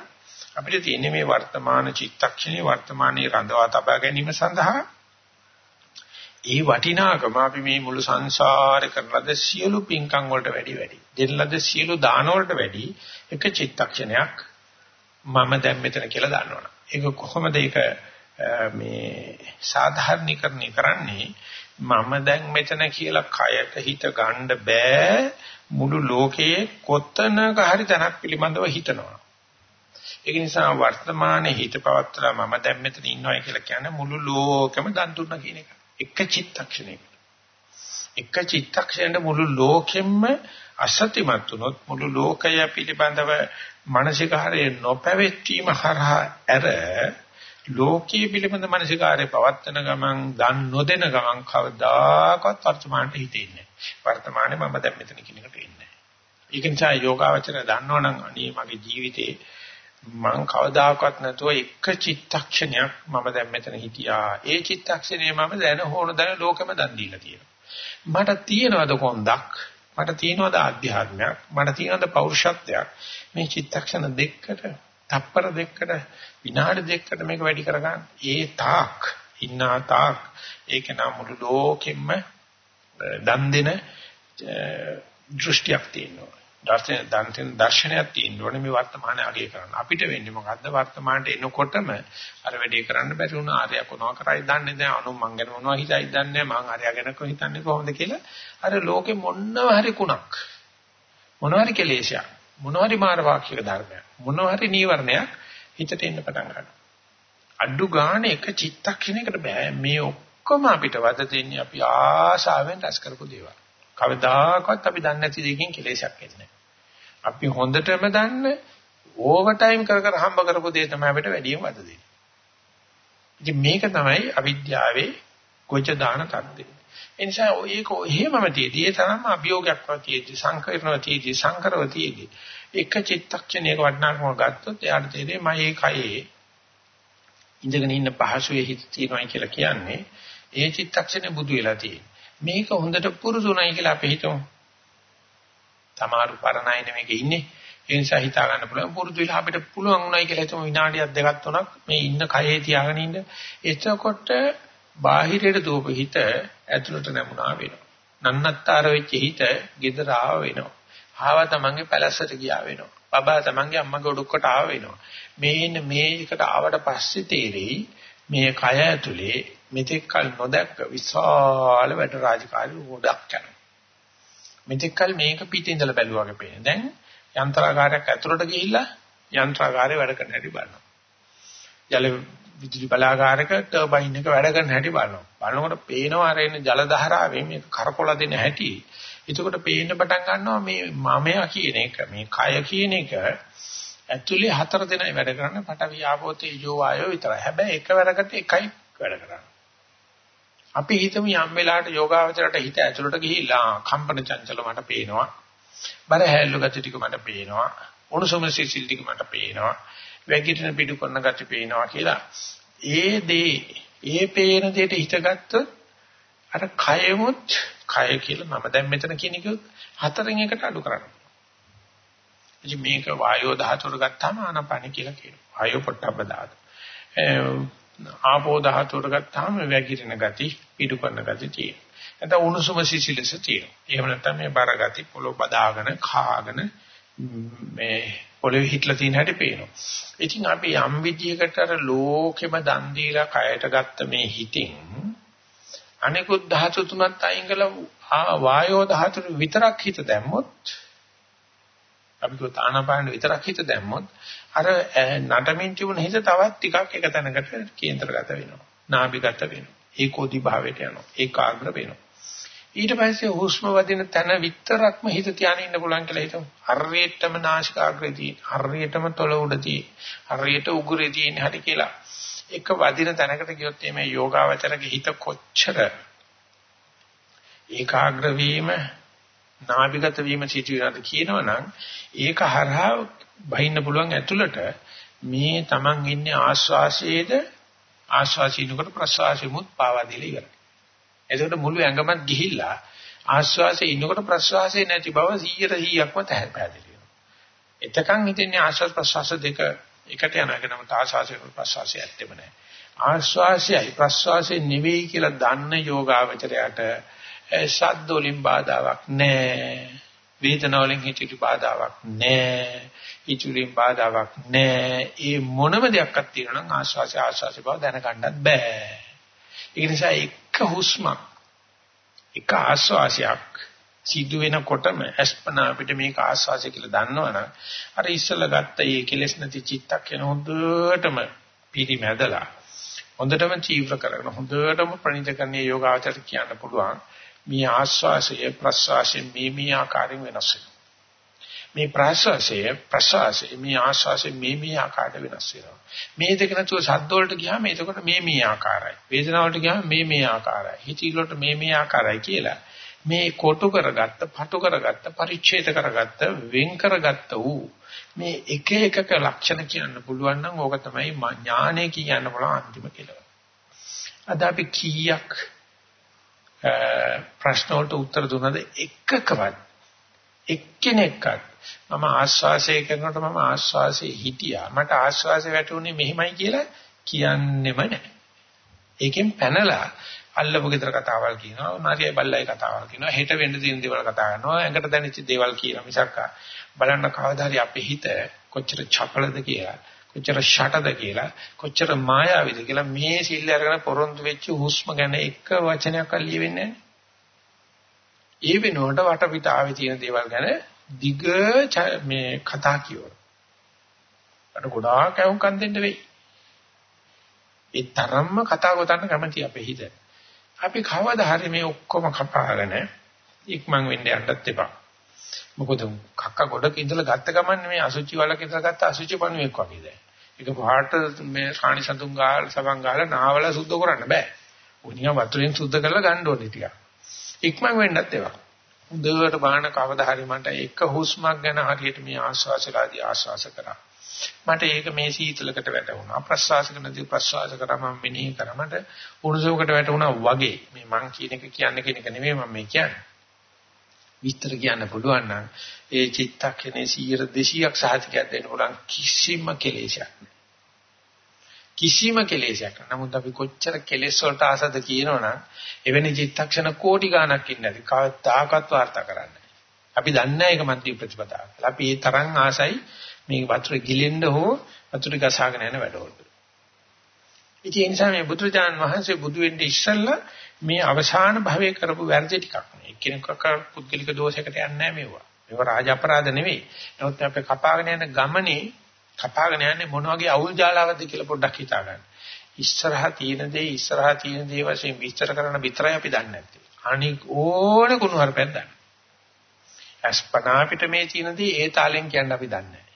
අපිට තියෙන්නේ මේ වර්තමාන චිත්තක්ෂණේ වර්තමානයේ රඳවා තබා ගැනීම සඳහා ඒ වටිනාකම අපි මේ මුළු සංසාරේ කරන ලද සියලු පින්කම් වලට වැඩි වැඩි. දෙන ලද සියලු දාන වලට වැඩි එක චිත්තක්ෂණයක් මම දැන් මෙතන කියලා දන්නවනේ. ඒක කොහොමද ඒක මේ සාධාරණීකරණය කරන්නේ? මම දැන් මෙතන කියලා කයට හිත ගන්න බෑ මුළු ලෝකයේ කොතනක හරි තැනක් පිළිබඳව හිතනවා. ඒක නිසා වර්තමානයේ හිත පවත්ලා මම දැන් මෙතන ඉන්නවා කියලා කියන්නේ මුළු ලෝකෙම දන් දුන්නා කියන එක. එක චිත්තක්ෂණයකට. එක චිත්තක්ෂණයට මුළු ලෝකෙම අසත්‍යමත් වුණොත් මුළු ලෝකය පිළිබඳව මානසිකාරයේ නොපැවැත්වීම හරහා ඇර ලෝකයේ පිළිබඳ මානසිකාරයේ පවත්තන ගමන් දන් නොදෙන ගමන් කවදාකවත් වර්තමානට හිතෙන්නේ නැහැ. වර්තමානයේ මම දැන් මෙතන කියන එකට ඉන්නේ නැහැ. ඒක නිසා යෝගාවචර දන්නවනම් අනේ මගේ ජීවිතේ මං කවදාකවත් නැතුව එක චිත්තක්ෂණයක් මම දැන් මෙතන හිටියා. ඒ චිත්තක්ෂණය මම දැන හොන දැන ලෝකෙම දන් දීලා තියෙනවා. මට තියෙනවද කොන්දක්? මට තියෙනවද ආධ්‍යාත්මයක්? මට තියෙනවද පෞරුෂත්වයක්? මේ චිත්තක්ෂණ දෙකකට, තප්පර දෙකකට, විනාඩි දෙකකට මේක වැඩි කරගන්න. ඒ තාක්, ඉන්නා තාක් ඒක නම් මුළු ලෝකෙම දන් දෙන දෘෂ්ටියක් තියෙනවා. දර්ශන දන්තෙන් දර්ශනයක් තියෙන්න ඕනේ මේ වර්තමානයේ අගය කරන්න. අපිට වෙන්නේ මොකද්ද වර්තමානට එනකොටම අර වැඩේ කරන්න බැරි වුණා. ආර්ය කොනවා කරයි දන්නේ නැහැ. අනු මං ගැන මොනවා හිතයි දන්නේ නැහැ. මං ආර්ය ගැන කොහොමද හිතන්නේ කොහොමද කියලා. අර ලෝකේ මොනව හරි කුණක්. මොනවා හරි කෙලේශයක්. මොනවා හරි මාන වාක්‍යක ධර්මයක්. මොනවා හරි නීවරණයක් හිතට එන්න පටන් ගන්නවා. අඩු ගානේ එක චිත්තක්ෂණයකට බෑ මේ ඔක්කොම අපිට වද දෙන්නේ අපි ආශාවෙන් රැස් කරපු දේවල්. කවදාකවත් අපි දන්නේ නැති දෙයකින් කෙලෙසක් එන්නේ අපි හොඳටම දන්න ඕවර් ටයිම් කර කර හම්බ කරපු දේ තමයි අපිට වැඩියෙන් වද දෙන්නේ. ඉතින් මේක තමයි අවිද්‍යාවේ කොච්ච දාන තත්ත්වය. ඒ නිසා ඒක එහෙමම තියදී ඒ තරම්ම අභියෝගයක් වතියදී සංකීර්ණව තියදී සංකරව තියදී එක චිත්තක්ෂණයක වටනාකම ගත්තොත් එයාට තේරෙන්නේ මම මේ කයේ ඉඳගෙන ඉන්න පහසුවේ හිත තියනයි කියලා කියන්නේ ඒ චිත්තක්ෂණය බුදු වෙලා තියෙන්නේ. මේක හොඳට පුරුදුණයි කියලා අපි හිතමු. තමාරු පරණයි නෙමෙයි ඉන්නේ. ඒ නිසා හිතා ගන්න පුළුවන් පුරුදු වෙලා අපිට පුළුවන් උනායි කියලා හිතමු විනාඩියක් දෙකක් තුනක් මේ ඉන්න කයේ තියාගෙන ඉන්න. එතකොට බාහිරයට දෝප හිත ඇතුළට නැමුණා වෙනවා. නන්නත්තර වෙච්ච හිත gedara ආව වෙනවා. ආව තමන්ගේ පැලැස්සට ගියා වෙනවා. බබා තමන්ගේ අම්මගේ උඩුක්කට ආව වෙනවා. මේන්න මේකට ආවට පස්සේ තේරෙයි මේ කය ඇතුලේ මෙතෙක් කල නොදැක්ක විශාල වැඩ රාජකාරී ගොඩක් කරනවා. මෙතෙක් කල මේක පිටින් ඉඳලා බැලුවා වගේ පේන. දැන් යන්ත්‍රාගාරයක් ඇතුළට ගිහිල්ලා යන්ත්‍රාගාරේ වැඩ කරන හැටි බලනවා. ජල විදුලි බලාගාරයක ටර්බයින් එක වැඩ කරන හැටි බලනවා. බලනකොට පේනවා අර එන ජල දහරාවෙන් මේ කරකොල දෙන හැටි. එතකොට පේන්න පටන් ගන්නවා මේ මමයා කියන එක මේ කය කියන එක ඇක්චුලි හතර දෙනයි වැඩ කරන්නේ පඨවි ආපෝ තේජෝ වායෝ විතරයි. හැබැයි එකවරකට එකයි වැඩ කරන්නේ. අපි හිතමු යම් වෙලාවට යෝගාවචරයට හිත ඇතුළට ගිහිල්ලා කම්පන චංචල මට පේනවා. බර හැල්ලු ගති ටික මට පේනවා. උණුසුම සිසිල් ටික මට පේනවා. වැගිටින පිටු කරන ගති පේනවා කියලා. ඒ දේ ඒ පේන දෙයට හිතගත්තොත් අර කයමුත් කය කියලා මම දැන් මෙතන කියන එක හතරෙන් එකට අඩු කරන්න. ඉතින් මේක වායෝ ධාතුවට ගත්තාම ආනපන කියලා කියනවා. වායෝ පොට්ටබ්බ ධාතු. ආපෝ ධාතුවට ගත්තාම වැගිරෙන ගති, පිටු කරන ගති තියෙනවා. නැත්නම් උණුසුම සිසිලස තියෙනවා. එහෙම නැත්නම් මේ බර ගති පොළොව බදාගෙන, කාගෙන මේ පොළවේ හිටලා තියෙන හැටි පේනවා. ඉතින් අපි යම් විදියකට අර ලෝකෙම දන් දීලා කයට ගත්ත මේ හිතින් අනිකුත් ධාතු තුනත් අයින් කළා වායෝ ධාතු විතරක් හිත දැම්මොත් අපි කෝ තානාපාන විතරක් හිත දැම්මොත් අර නටමින් තිබුණ හිත තවත් ටිකක් එක තැනකට කේන්ද්‍රගත වෙනවා. නාභිගත වෙනවා. ඒකෝදි භාවයට යනවා. ඒකාග්‍ර වෙනවා. ඊට පස්සේ හුස්ම වදින තැන විතරක්ම හිත තියාගෙන ඉන්න පුළුවන් කියලා හිතමු. හරියටම නාසිකාග්‍රේදී, හරියටම තොල උඩදී, හරියට උගුරේ තියෙන හැටි කියලා. එක වදින තැනකට ගියොත් මේ යෝගාවචරගේ හිත කොච්චර ඒකාග්‍ර වීම නාභිගත වීම සිදුවෙනවද කියනවනම් ඒක හරහා බහින්න පුළුවන් ඇතුළට මේ Taman ඉන්නේ ආස්වාසයේද ආස්වාසිනුකට ප්‍රසවාසෙමුත් පාවා දීලා ඉවරයි. එතකොට මුළු ඇඟමත් ගිහිල්ලා ආස්වාසයේ ඉන්නකොට ප්‍රසවාසයේ නැති බව 100%ක්ම පැහැදිලි වෙනවා. එතකන් හිතන්නේ ආස්වාස් ප්‍රසවාස දෙක එකට යනකනම ආස්වාසයේ ප්‍රසවාසයේ ඇත්තෙම නැහැ. ආස්වාසයයි ප්‍රසවාසයේ නෙවෙයි කියලා දන්න යෝගාවචරයට ශබ්ද වලින් බාධාවක් නැහැ. වේදනාව වලින් හිතේ බාධාවක් නැහැ. හිතුලින් බාධාවක් නැහැ. ඒ මොනම දෙයක්වත් තියෙනවා නම් ආස්වාසය ආස්වාසය බව දැනගන්නත් බෑ. ඒ නිසා එක හුස්මක් එක ආස්වාසයක් සිදු වෙනකොටම අස්පනා අපිට මේක ආස්වාසය කියලා දන්නවනම් අර ඉස්සලා ගත්ත මේ කෙලෙස් නැති චිත්තක් වෙන හොඳටම පිරිමැදලා හොඳටම චීව්‍ර කරගෙන හොඳටම ප්‍රණීතකරණීය යෝගාචර කියන්න පුළුවන් මේ ආස්වාසය ප්‍රස්වාසය මේ මේ ආකාරයෙන් වෙනස් වෙනවා. මේ ප්‍රස්වාසය ප්‍රස්වාසය මේ ආස්වාසය මේ මේ ආකාරයට වෙනස් වෙනවා. මේ දෙක නැතුව සද්ද වලට ගියාම එතකොට මේ මේ ආකාරයි. වේදනාව වලට ගියාම මේ මේ ආකාරයි. හිතීල වලට මේ මේ ආකාරයි කියලා. මේ කොටු කරගත්ත, පටු කරගත්ත, පරිච්ඡේද කරගත්ත, වෙන් කරගත්ත වූ මේ එක එකක ලක්ෂණ කියන්න පුළුවන් නම් ඕක තමයි ඥානය කියන්න පුළුවන් අන්තිම කෙලවර. අද අපි කීයක් ප්‍රශ්න වලට උත්තර දුන්නද එකකවත් එක්කෙනෙක්වත් මම ආශ්වාසය කරනකොට මම ආශ්වාසයේ හිටියා මට ආශ්වාසය වැටුනේ මෙහිමයි කියලා කියන්නෙම නැහැ. ඒකෙන් පැනලා අල්ලපු ගෙදර කතාවල් කියනවා, මාරියයි බල්ලයි කතාවල් කියනවා, හෙට වෙන්න තියෙන දේවල් කතා කරනවා, ඇඟට දැනෙච්ච දේවල් කියනවා. මිසක් බලන්න කවදා හරි අපේ හිත කොච්චර චපලද කියලා කොච්චර ෂටද කියලා කොච්චර මායාවිද කියලා මේ සිල් අරගෙන පොරොන්දු වෙච්ච හුස්ම ගැන එක වචනයක් අල්ලියෙන්නේ ඒ වෙනුවට වටපිටාවේ තියෙන දේවල් ගැන දිග මේ කතා කියවන. අර ගොඩාක් අවුකම් දෙන්න වෙයි. ඒ තරම්ම කතා ගොතන්න කැමති අපේ හිත. අපි කවදා හරි මේ ඔක්කොම කපාගෙන ඉක්මන් වෙන්න යන්නත් එපා. මොකද කක්ක ගොඩක ඉඳලා ගත්ත ගමන් මේ අසුචි වලක ඉඳලා ගත්ත අසුචි පණුවෙක් වගේ දැන්. ඒක පහට මේ කාණි සතුන් ගාල් සබන් ගාල නාවල සුද්ධ කරන්න බෑ. උනිය වතුරෙන් සුද්ධ කරලා ගන්න ඕනේ ටික. ඉක්මන් වෙන්නත් එපා. හොඳට බාහන කවදා හරි මට එක හුස්මක් ගැන හරියට මේ ආශ්වාසලාදී ආශ්වාස කරා. මට ඒක මේ සීතලකට වැටුණා. ප්‍රශ්වාස කරනදී ප්‍රශ්වාස කරා මම මෙනෙහි කරා. මට උණුසුමකට වැටුණා වගේ. මේ මං කියන එක කියන්නේ කියන එක නෙමෙයි මම මේ කියන්නේ. විස්තර කියන්න පුළුවන් නම් ඒ චිත්තක්ෂණේ 100 200ක් සාහිතිකයක් දෙන්න පුළුවන් කිසිම කෙලෙසයක් කිසිම කෙලෙසයක් නමුත් අපි කොච්චර කෙලෙස් වලට ආසද කියනවනම් එවැනි චිත්තක්ෂණ කෝටි ගණක් ඉන්නේ නැති කවදාකවත් වාර්තා කරන්නේ අපි දන්නේ ඒක මන්ත්‍රී ප්‍රතිපදාව. අපි ඒ තරම් ආසයි මේ වතුර ගිලෙන්න හෝ වතුර ගසාගෙන යන වැඩවලට. ඉතින් ඒ නිසා මේ බුදුරජාණන් වහන්සේ බුදු වෙන්නේ ඉස්සෙල්ලා මේ අවසාන භවයේ කරපු වැරදි ටිකක් නේ. කෙනෙක්ක පුද්ගලික දෝෂයකට යන්නේ නැහැ මේවා. මේවා රාජ අපරාධ නෙවෙයි. නමුත් අපි කපාගෙන යන ගමනේ කපාගෙන යන්නේ මොන වගේ අවුල් ජාලාවක්ද කියලා පොඩ්ඩක් හිතා ගන්න. ඉස්සරහා තියෙන දේ ඉස්සරහා තියෙන දේ වශයෙන් විස්තර කරන විතරයි අපි දන්නේ නැත්තේ. අනික ඕන කුණු හරපයක් දන්න. අස්පනා පිට මේ තියෙන දේ ඒ තාලෙන් කියන්න අපි දන්නේ නැහැ.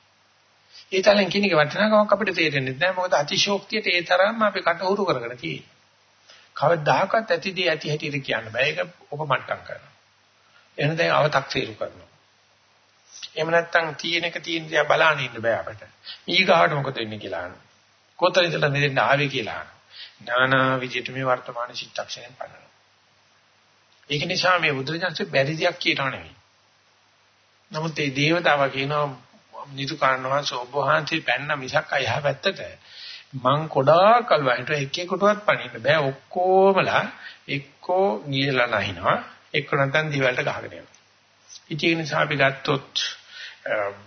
ඒ තාලෙන් කියන එක වටිනාකමක් අපිට තේරෙන්නේ නැහැ. මොකද අතිශෝක්තියට ඒ තරම්ම අපි කටහුරු කරගෙන තියෙන්නේ. කවදාකවත් ඇතිදී ඇති හැටියට කියන්න බෑ. ඒක ඔබ මට්ටම් කරනවා. එහෙනම් දැන් අව탁සීරු කරනවා. එහෙම නැත්නම් තියෙන එක තියෙන දේ බලන්න ඉන්න බෑ අපිට. ඊගාවට මොකද වෙන්නේ කියලා අහනවා. කොතන ඉඳලා මෙතෙන් ආවේ කියලා අහනවා. නානා විදිහට මේ වර්තමාන චිත්තක්ෂණයෙන් බලනවා. ඒක නිසා මේ බුදුරජාණන්සේ බැරි දෙයක් කියනවා නෙවෙයි. නමුත් මේ දේවතාව කියනවා නිදුකාරණවා සෝභවහන්සේ පැන්න මිසක් අයහ පැත්තට මං කොඩාක් කල් වහිට එක්කෙකුටවත් පණින්න බෑ ඔක්කොමලා එක්කෝ ගියලා නැහිනවා එක්ක නැත්නම් දිවල්ට ගහගෙන යනවා. ඉතින් ඒ නිසා අපි ගත්තොත්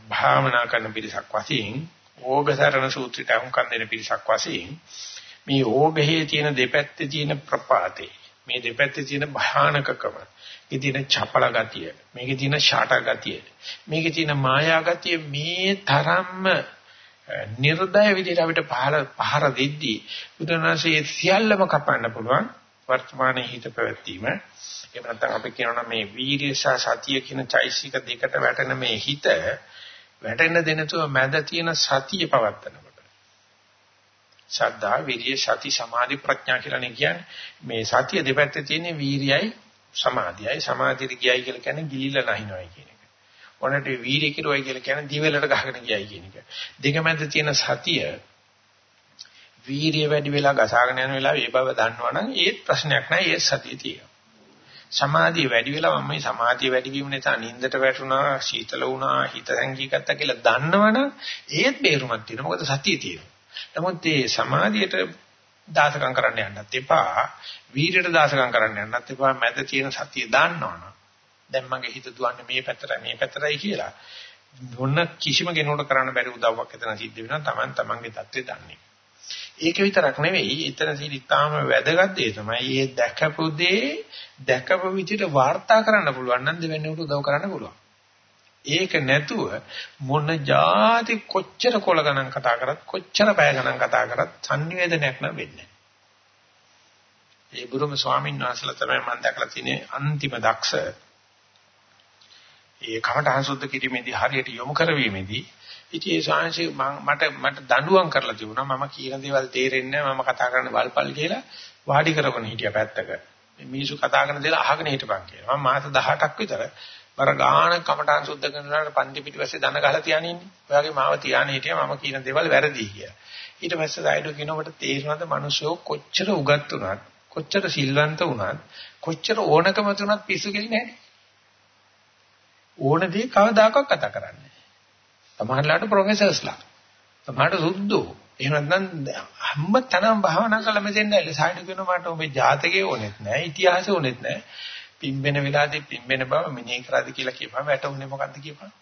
භාවනා කරන පිරිසක් වශයෙන් ඕගසරණ සූත්‍රයට අහුම්කම් දෙන පිරිසක් වශයෙන් මේ ඕගහේ තියෙන දෙපැත්තේ තියෙන ප්‍රපාතේ මේ දෙපැත්තේ තියෙන භයානකකම මේකේ තියෙන චපල ගතිය මේකේ තියෙන ෂාට ගතිය මේකේ තියෙන මායා ගතිය මේ තරම්ම නිර්දය විදිහට අපිට පහර පහර දෙද්දී බුදුනාසේ සියල්ලම කපන්න පුළුවන්. වර්තමානයේ හිත පැවැත්වීම එහෙම නැත්නම් අපි කියනවා මේ වීර්ය සහ සතිය කියන චෛසික දෙකට වැටෙන මේ හිත වැටෙන්න දෙනතුව මැද තියෙන සතිය පවත්නකොට ශ්‍රද්ධා විරිය සති සමාධි ප්‍රඥා කියලා නේ කියන්නේ මේ සතිය දෙපැත්තේ තියෙන වීර්යයි සමාධියයි සමාධියට ගියයි කියලා කියන්නේ ගිලිලා නැහිනවයි කියන එක. ඔන්නට වීර්ය කිරුවයි කියලා කියන්නේ දිවෙලට ගහගෙන ගියයි කියන එක. දෙක මැද තියෙන සතිය වීර්ය වැඩි වෙලා ගසාගෙන යන වෙලාව ඒ බව දන්නවනම් ඒත් ප්‍රශ්නයක් නැහැ ඒ සතිය තියෙනවා. සමාධිය වැඩි වෙලා මම මේ සමාධිය වැඩි වීම නිසා නිින්දට වැටුණා, සීතල වුණා, හිත සංකී ගත්තා කියලා දන්නවනම් ඒත් බේරුමක් තියෙනවා. මොකද සතිය තියෙනවා. නමුත් මේ සමාධියට දාසකම් කරන්න යන්නත් එපා. වීරයට දාසකම් කරන්න යන්නත් එපා. මැද තියෙන සතිය දාන්නවනම් දැන් මගේ හිත දුවන්නේ මේ පැත්තටයි මේ පැත්තටයි කියලා. මොන කිසිම කෙනෙකුට කරන්න බැරි උදව්වක් එතන සිද්ධ වෙනවා. Taman tamanගේ தත්ත්වය දන්නේ. ඒක විතරක් නෙවෙයි එතන සිරිතාම වැදගත් දේ තමයි මේ දැකපු දේ දැකපු විදිහට වාර්තා කරන්න පුළුවන් නම් දෙවෙනිවට උදව් කරන්න පුළුවන්. ඒක නැතුව මොන જાති කොච්චර කොල ගණන් කතා කරත් කොච්චර පැය ගණන් කතා කරත් sannivedanayak නම් වෙන්නේ ඒ බුදුම ස්වාමීන් වහන්සේලා තමයි මම දැකලා තියෙන්නේ අන්තිම දක්ෂ. ඒ කමඨහං සුද්ධ කිරීමේදී හරියට යොමු කරවීමේදී ඉතින් ඒ ශාංශي මට මට දඬුවම් කරලා තිබුණා මම කියන දේවල් තේරෙන්නේ නැහැ මම කතා කරන්න වල්පල් කියලා වාඩි කරගෙන හිටියා පැත්තක මේ මිනිස්සු කතා කරන දේවල් අහගෙන හිටපන් කියලා මම මාස 18ක් විතර බර ගාන කමටහන් සුද්ධ කරනකොට පන්ති පිටිපස්සේ දන ගහලා තියාගෙන ඉන්නේ. ඔයාගේ මාව තියාගෙන හිටියා මම කියන දේවල් වැරදි කියලා. ඊට පස්සේ සයිඩෝ කියනකොට තේරෙනවද මිනිස්සු කොච්චර උගත් වුණත් කොච්චර සිල්වන්ත වුණත් කොච්චර ඕනකම තුනත් පිස්සු කෙලින්නේ නැහැ. ඕන දේ කවදාකවත් කතා කරන්නේ සමහරලාට ප්‍රොෆෙසර්ස්ලා. සමහරට සුද්ධෝ. එහෙම නැත්නම් හැම තැනම භාවනා කළා මෙතෙන් නැහැ. සායන කියනවා මට ඔබේ ජාතකේ ඕනෙත් නැහැ. ඉතිහාසෙ ඕනෙත් නැහැ. පිම්බෙන වෙලාවදී පිම්බෙන බව මෙනෙහි කරාද කියලා කියපුවා. වැටුනේ මොකද්ද කියපුවා.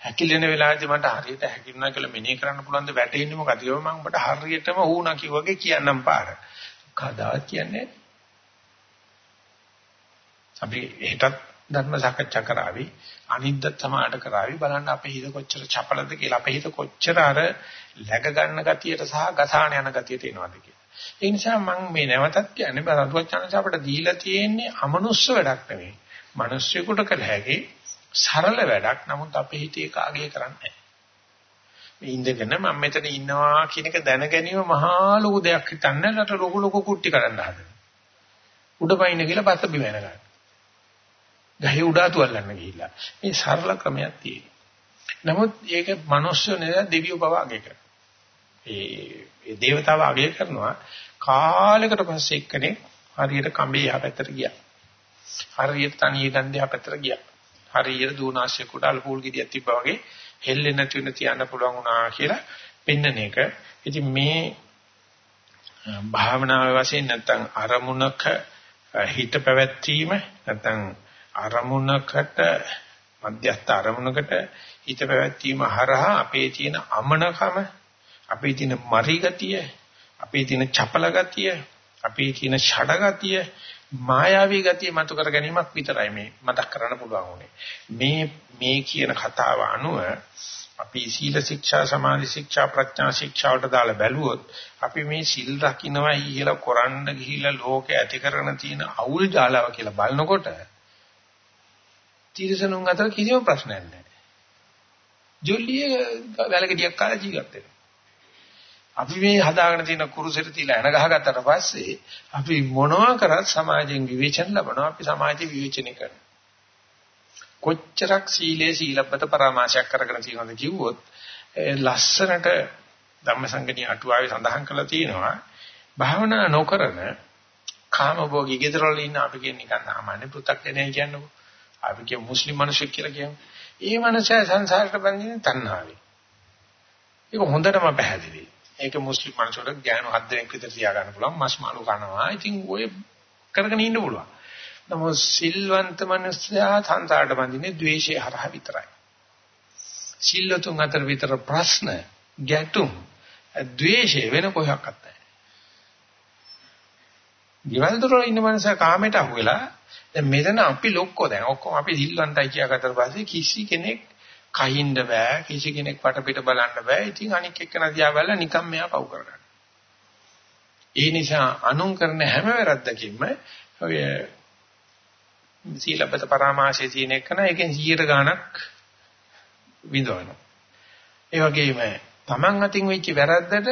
හැකිලෙන වෙලාවදී මට හරියට හැකිලුණා කියලා මෙනෙහි කරන්න පුළුවන් ද වැටෙන්නේ මොකද කියලා මම ඔබට හරියටම වුණා කිව්වගේ කියන්නම් පාර. කදාවත් කියන්නේ අපි එහෙටත් ධර්ම සාකච්ඡා කරાવી අනිද්දත් සමාඩ කරાવી බලන්න අපේ හිත කොච්චර චපලද කියලා අපේ හිත කොච්චර අර läග ගන්න ගතියට සහ ගසාන යන ගතියට එනවද කියලා. ඒ නිසා මම මේ නැවතත් කියන්නේ බරතුවචනස අපිට දීලා තියෙන්නේ අමනුස්ස වැඩක් නෙවෙයි. මිනිස්සුෙකුට කළ හැකි සරල වැඩක්. නමුත් අපේ හිතේ කාගේ කරන්නේ මේ ඉඳගෙන මම මෙතන ඉන්නවා කියන එක දැන ගැනීම මහා ලොකු දෙයක් හිතන්නේ රට ලොකු ලොකු කුට්ටි කරන්න හදන. උඩ පයින්න කියලා පස්ස බිම යන ගන්න. ගහේ උඩ අතුල්ලන්න ගිහිල්ලා. මේ සරල ක්‍රමයක් තියෙනවා. නමුත් ඒක මිනිස්සු නේද දෙවියෝ බව අගය කරනවා. ඒ ඒ దేవතාව අගය කරනවා කාලයකට පස්සේ එක්කනේ හරියට කඹේ යහපැත්තට ගියා. හරියට තනිය ගන්දේ යහපැත්තට ගියා. හරියට දූනාශය කොට අල්පූල් ගෙඩියක් තිබ්බා වගේ හෙල්ලෙන්නේ නැති වෙන තියන්න පුළුවන් වුණා කියලා පෙන්නන එක. ඉතින් මේ භාවනාවේ වශයෙන් නැත්තම් අරමුණක හිත පැවැත්වීම නැත්තම් අරමුණකට මධ්‍යස්ථ අරමුණකට හිත පැවැත්වීම හරහා අපේ තියෙන අමනකම අපේ තියෙන මරි ගතිය අපේ තියෙන චපල ගතිය අපේ තියෙන ෂඩ ගතිය මායාවී ගතිය මතු කර ගැනීමක් විතරයි මේ මතක් කරන්න පුළුවන් උනේ මේ මේ කියන කතාව අනුව අපි සීල ශික්ෂා සමාධි ශික්ෂා ප්‍රඥා ශික්ෂා වලට දාලා බැලුවොත් අපි මේ සිල් රකින්නයි කියලා කරන්න ගිහිලා ලෝකේ ඇති කරන තියෙන අවුල් ජාලාව කියලා බලනකොට තිරසනුන් අතර කිසිම ප්‍රශ්නයක් නැහැ. ජොල්ලියේ වැලකඩියක් කාලා ජීවත් වෙනවා. අපි මේ හදාගෙන තියෙන කුරුසෙට තියලා එන ගහගත්තට පස්සේ අපි මොනවා කරත් සමාජයෙන් විවේචන ලබනවා අපි සමාජය විවේචනය කරනවා. කොච්චරක් සීලේ සීලබ්බත පරාමාශයක් කරගෙන තියෙනවද කිව්වොත් ලස්සනට ධම්මසංගණී අටුවාවේ සඳහන් කරලා තියෙනවා භාවනා නොකරන කාමභෝගී ගෙදරවල ඉන්න අපි කියන නිකන් සාමාන්‍ය පෘථග්ජනය කියන්නේ අපි කිය මුස්ලිම් මිනිස්සු කියලා කියමු. ඒ මනුස්සයා සංසාරයට බැඳින්නේ තණ්හාවෙන්. ඒක හොඳටම පැහැදිලි. ඒක මුස්ලිම් මිනිස්සුන්ට ඥාන හත් දෙනෙක් විතර තියා ගන්න පුළුවන්. මස් මාළු කනවා. ඉතින් ඔය කරගෙන ඉන්න පුළුවන්. නමුත් සිල්වන්ත මිනිස්සයා සංසාරයට බැඳින්නේ ද්වේෂය හරහා විතරයි. සිල්ලතුන් අතර විතර ප්‍රශ්න ගැටුම් ද්වේෂය වෙන කොහොක්වත් නැහැ. ගෙවල් දොර ඉන්න මනුස්සයා කාමයට අහු වෙලා දැන් මෙතන අපි ලොක්කෝ දැන් ඔක්කොම අපි සිල්වන්තයි කියාගත්තට පස්සේ කිසි කෙනෙක් කහින්න බෑ කිසි කෙනෙක් වටපිට බලන්න බෑ ඉතින් අනික් එක්කන දිහා බලලා නිකම් මෙයා පව් කරගන්න. ඒ නිසා අනුන් කරන හැම වැරද්දකින්ම ඔය සීලබ්බත පරාමාසයේ තියෙන එක න එකෙන් 100 ගණක් විඳවනවා. ඒ වගේම Taman අතින් වෙච්ච වැරද්දට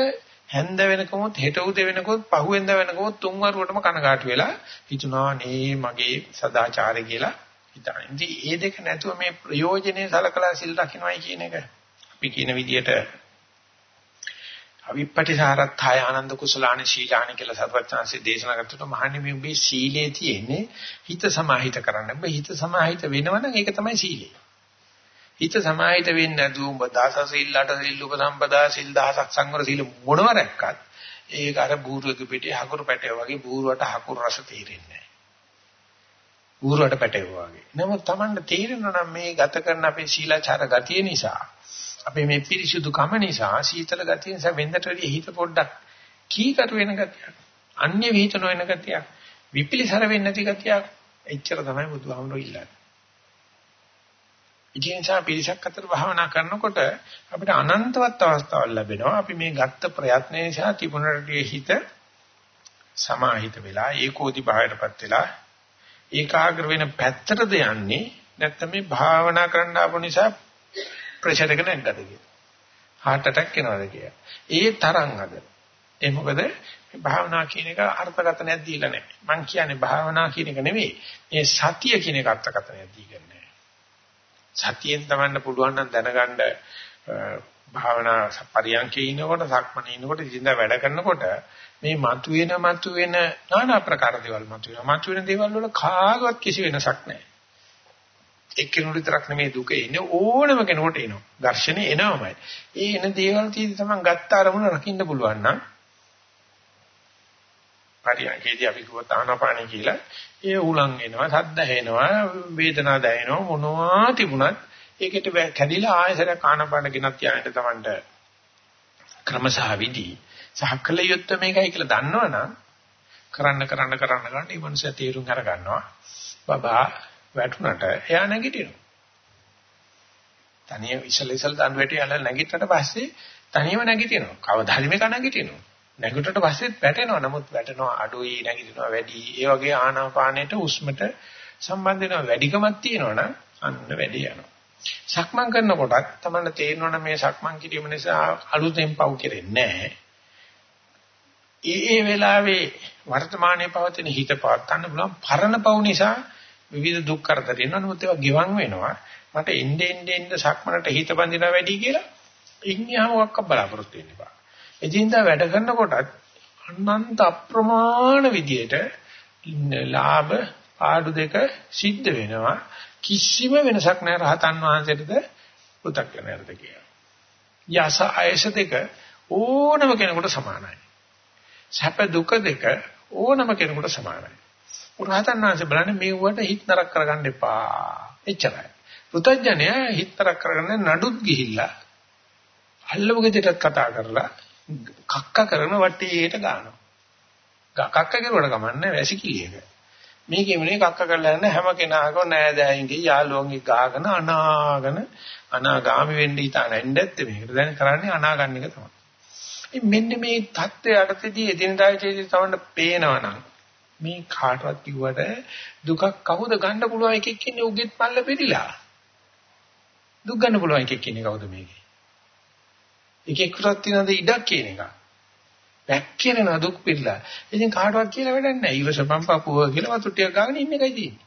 හැන්ද වෙනකොත් හෙට උදේ වෙනකොත් පහුවෙන්ද වෙනකොත් තුන්වරුවටම කනගාටු වෙලා හිතුනවා නේ මගේ සදාචාරය කියලා හිතන. ඉතින් මේ දෙක නැතුව මේ ප්‍රයෝජනේ සලකලා සිල් රකින්නයි කියන එක අපි කියන විදිහට අවිපටිසාරත්ථය ආනන්ද කුසලාණ ශීලාණ කියලා සර්වඥාන්සේ දේශනා කරතුට මහන්නේ මේ උඹේ සීලේ තියෙන්නේ හිත සමාහිත කරන්න. ඔබ හිත සමාහිත වෙනවනම් ඒක තමයි සීලය. හිත සමාහිත වෙන්නේ නැතුව උඹ දාස සීල් අට සීල් උපසම්පදා සීල් දහසක් සංවර සීල් මොනව රැක්කත් ඒක අර බූරුවක පිටේ හකුරු පැටේ වගේ බූරුවට හකුරු රස තේරෙන්නේ නැහැ. බූරුවට පැටේ වගේ. නමුත් Tamanne තේරෙනවා නම් මේ ගත කරන අපේ සීලාචාර ගතිය නිසා අපේ මේ පිරිසුදු කම නිසා සීතල ගතිය නිසා වෙන්දට වැඩි හිත පොඩ්ඩක් කීකරු වෙන ගතියක්. අන්‍ය විහිත නොවන ගතියක්. විපිලිසර වෙන්නේ නැති ගතියක්. එච්චර තමයි බුදුහාමුදුරුවෝ ඉල්ලන්නේ. ඒ නිසා පිරිසක් අතර භාවනා කරනකොට අපිට අනන්තවත් අවස්ථාවක් ලැබෙනවා. අපි මේ ගත්ත ප්‍රයත්න නිසා තිබුණට හිත සමාහිත වෙලා ඒකෝදි භාවයටපත් වෙලා ඒකාග්‍ර වෙන පැත්තටද යන්නේ නැත්නම් මේ භාවනා කරන්න ආපු නිසා ප්‍රෙෂර් එක නැග්ගද කියලා. heart attack එනවද කියලා. ඒ තරම් අද. ඒ මොකද මේ භාවනා කියන එක අර්ථකථනයක් දීලා නැහැ. මම කියන්නේ භාවනා කියන එක නෙවෙයි. මේ සතිය කියන එක අර්ථකථනයක් දීගෙන නැහැ. සතියෙන් තමන්න පුළුවන් නම් දැනගන්න භාවනා පරියන්කේ ඉනකොට සක්මනේ ඉනකොට ඉඳලා වැඩ කරනකොට මේ මතුවෙන මතුවෙන নানা ආකාර දේවල් මතුවෙන මතුවෙන දේවල් වල කාගවත් කිසි වෙනසක් නැහැ. එක්කෙනෙකුට විතරක් නෙමෙයි දුක එන්නේ ඕනම කෙනෙකුට එනවා. ඝර්ෂණේ එනවමයි. ඒ එන දේවල් තීදි තමයි ගත්ත අරමුණ රකින්න පුළුවන් නම් පරියන්කේදී අපි කිව්වොත් ආනාපානෙ කියලා ඒ උලන් එනවා, සද්ද ඇහෙනවා, වේදනා දැනෙනවා මොනවා තිබුණත් ඒකට කැඩිලා ආයසරයක් ආනාපාන ගෙනත් යන්නට තමන්ට ක්‍රමසහ විදි සහකල යුත්ත මේකයි කියලා දන්නවනම් කරන්න කරන්න කරන්න ගන්න මේ මනුස්සයා තීරුම් අර ගන්නවා. බබා වැටුණට එයා නැගිටිනවා. තනියම ඉසල ඉසල දඬු වැටි යන නැගිටට පස්සේ තනියම නැගිටිනවා. කවදා හරි මේක නැගිටිනවා. නැගිටට පස්සෙත් වැටෙනවා. නමුත් වැටෙනවා අඩුයි නැගිටිනවා වැඩි. ඒ වගේ ආනාපානෙට උස්මට සම්බන්ධ වෙන වැඩිකමක් තියෙනවනම් අන්න වැඩි යනවා. සක්මන් කරනකොටත් තමයි තේරෙනවනේ මේ සක්මන් කිරීම නිසා අලුතෙන් පව් කෙරෙන්නේ නැහැ. ඒ ඒ වෙලාවේ වර්තමානයේ පවතින හිත පවත්න්න පුළුවන් පරණ පව් නිසා විවිධ දුක් කරදර එනවා. නමුත් ඒවා ගෙවන් වෙනවා. මට එnde ende ende සක්මනට හිත බඳිනවා වැඩි කියලා ඉන්හිහම ඔක්ක බලාපොරොත්තු වෙන්න එපා. එදින්දා වැඩ කරනකොටත් අනන්ත අප්‍රමාණ විදියට ලාභ ආඩු දෙක සිද්ධ වෙනවා. කිසිම වෙනසක් නැහැ රහතන් වහන්සේටද පුතක් වෙනවද කියලා. යස ආයස දෙක ඕනම කෙනෙකුට සමානයි. සැප දුක දෙක ඕනම කෙනෙකුට සමානයි. රහතන් වහන්සේ බලන්නේ මේවට හිත නරක කරගන්න එපා. එච්චරයි. පුතඥය හිත නරක කරගන්න නඩුත් ගිහිල්ලා අල්ලපු ගෙදරට කතා කරලා කක්ක කරන වටේට ගන්නවා. කක්ක කරුවට කමන්නේ වැසිකිළියක. මේකේ මොනේ කක්ක කරලා යන හැම කෙනාකම නෑදෑයින්ගේ යාළුවන්ගේ ගාගෙන අනාගෙන අනාගාමි වෙන්න හිතාන ඇන්දැත්තේ මේකට දැන් කරන්නේ අනාගන්න එක තමයි. මෙන්න මේ தත්ත්වය යටතේදී එදිනදා ජීවිතේ තවන්න පේනවනම් මේ කාටවත් කිව්වට දුකක් කවුද ගන්න පුළුවන් එකෙක් ඉන්නේ උගෙත් මල්ල පිළිලා. දුක් ගන්න පුළුවන් එකෙක් ඉන්නේ කවුද මේකේ? එකෙකුටත් තියෙනද ඉඩක් කියන එක. වැක්කිරෙන දුක් පිළිලා. ඉතින් කාටවත් කියලා වැඩක් නැහැ. ඊවසපම් පපුව කියලා වතු ටික ගාගෙන ඉන්න එකයි තියෙන්නේ.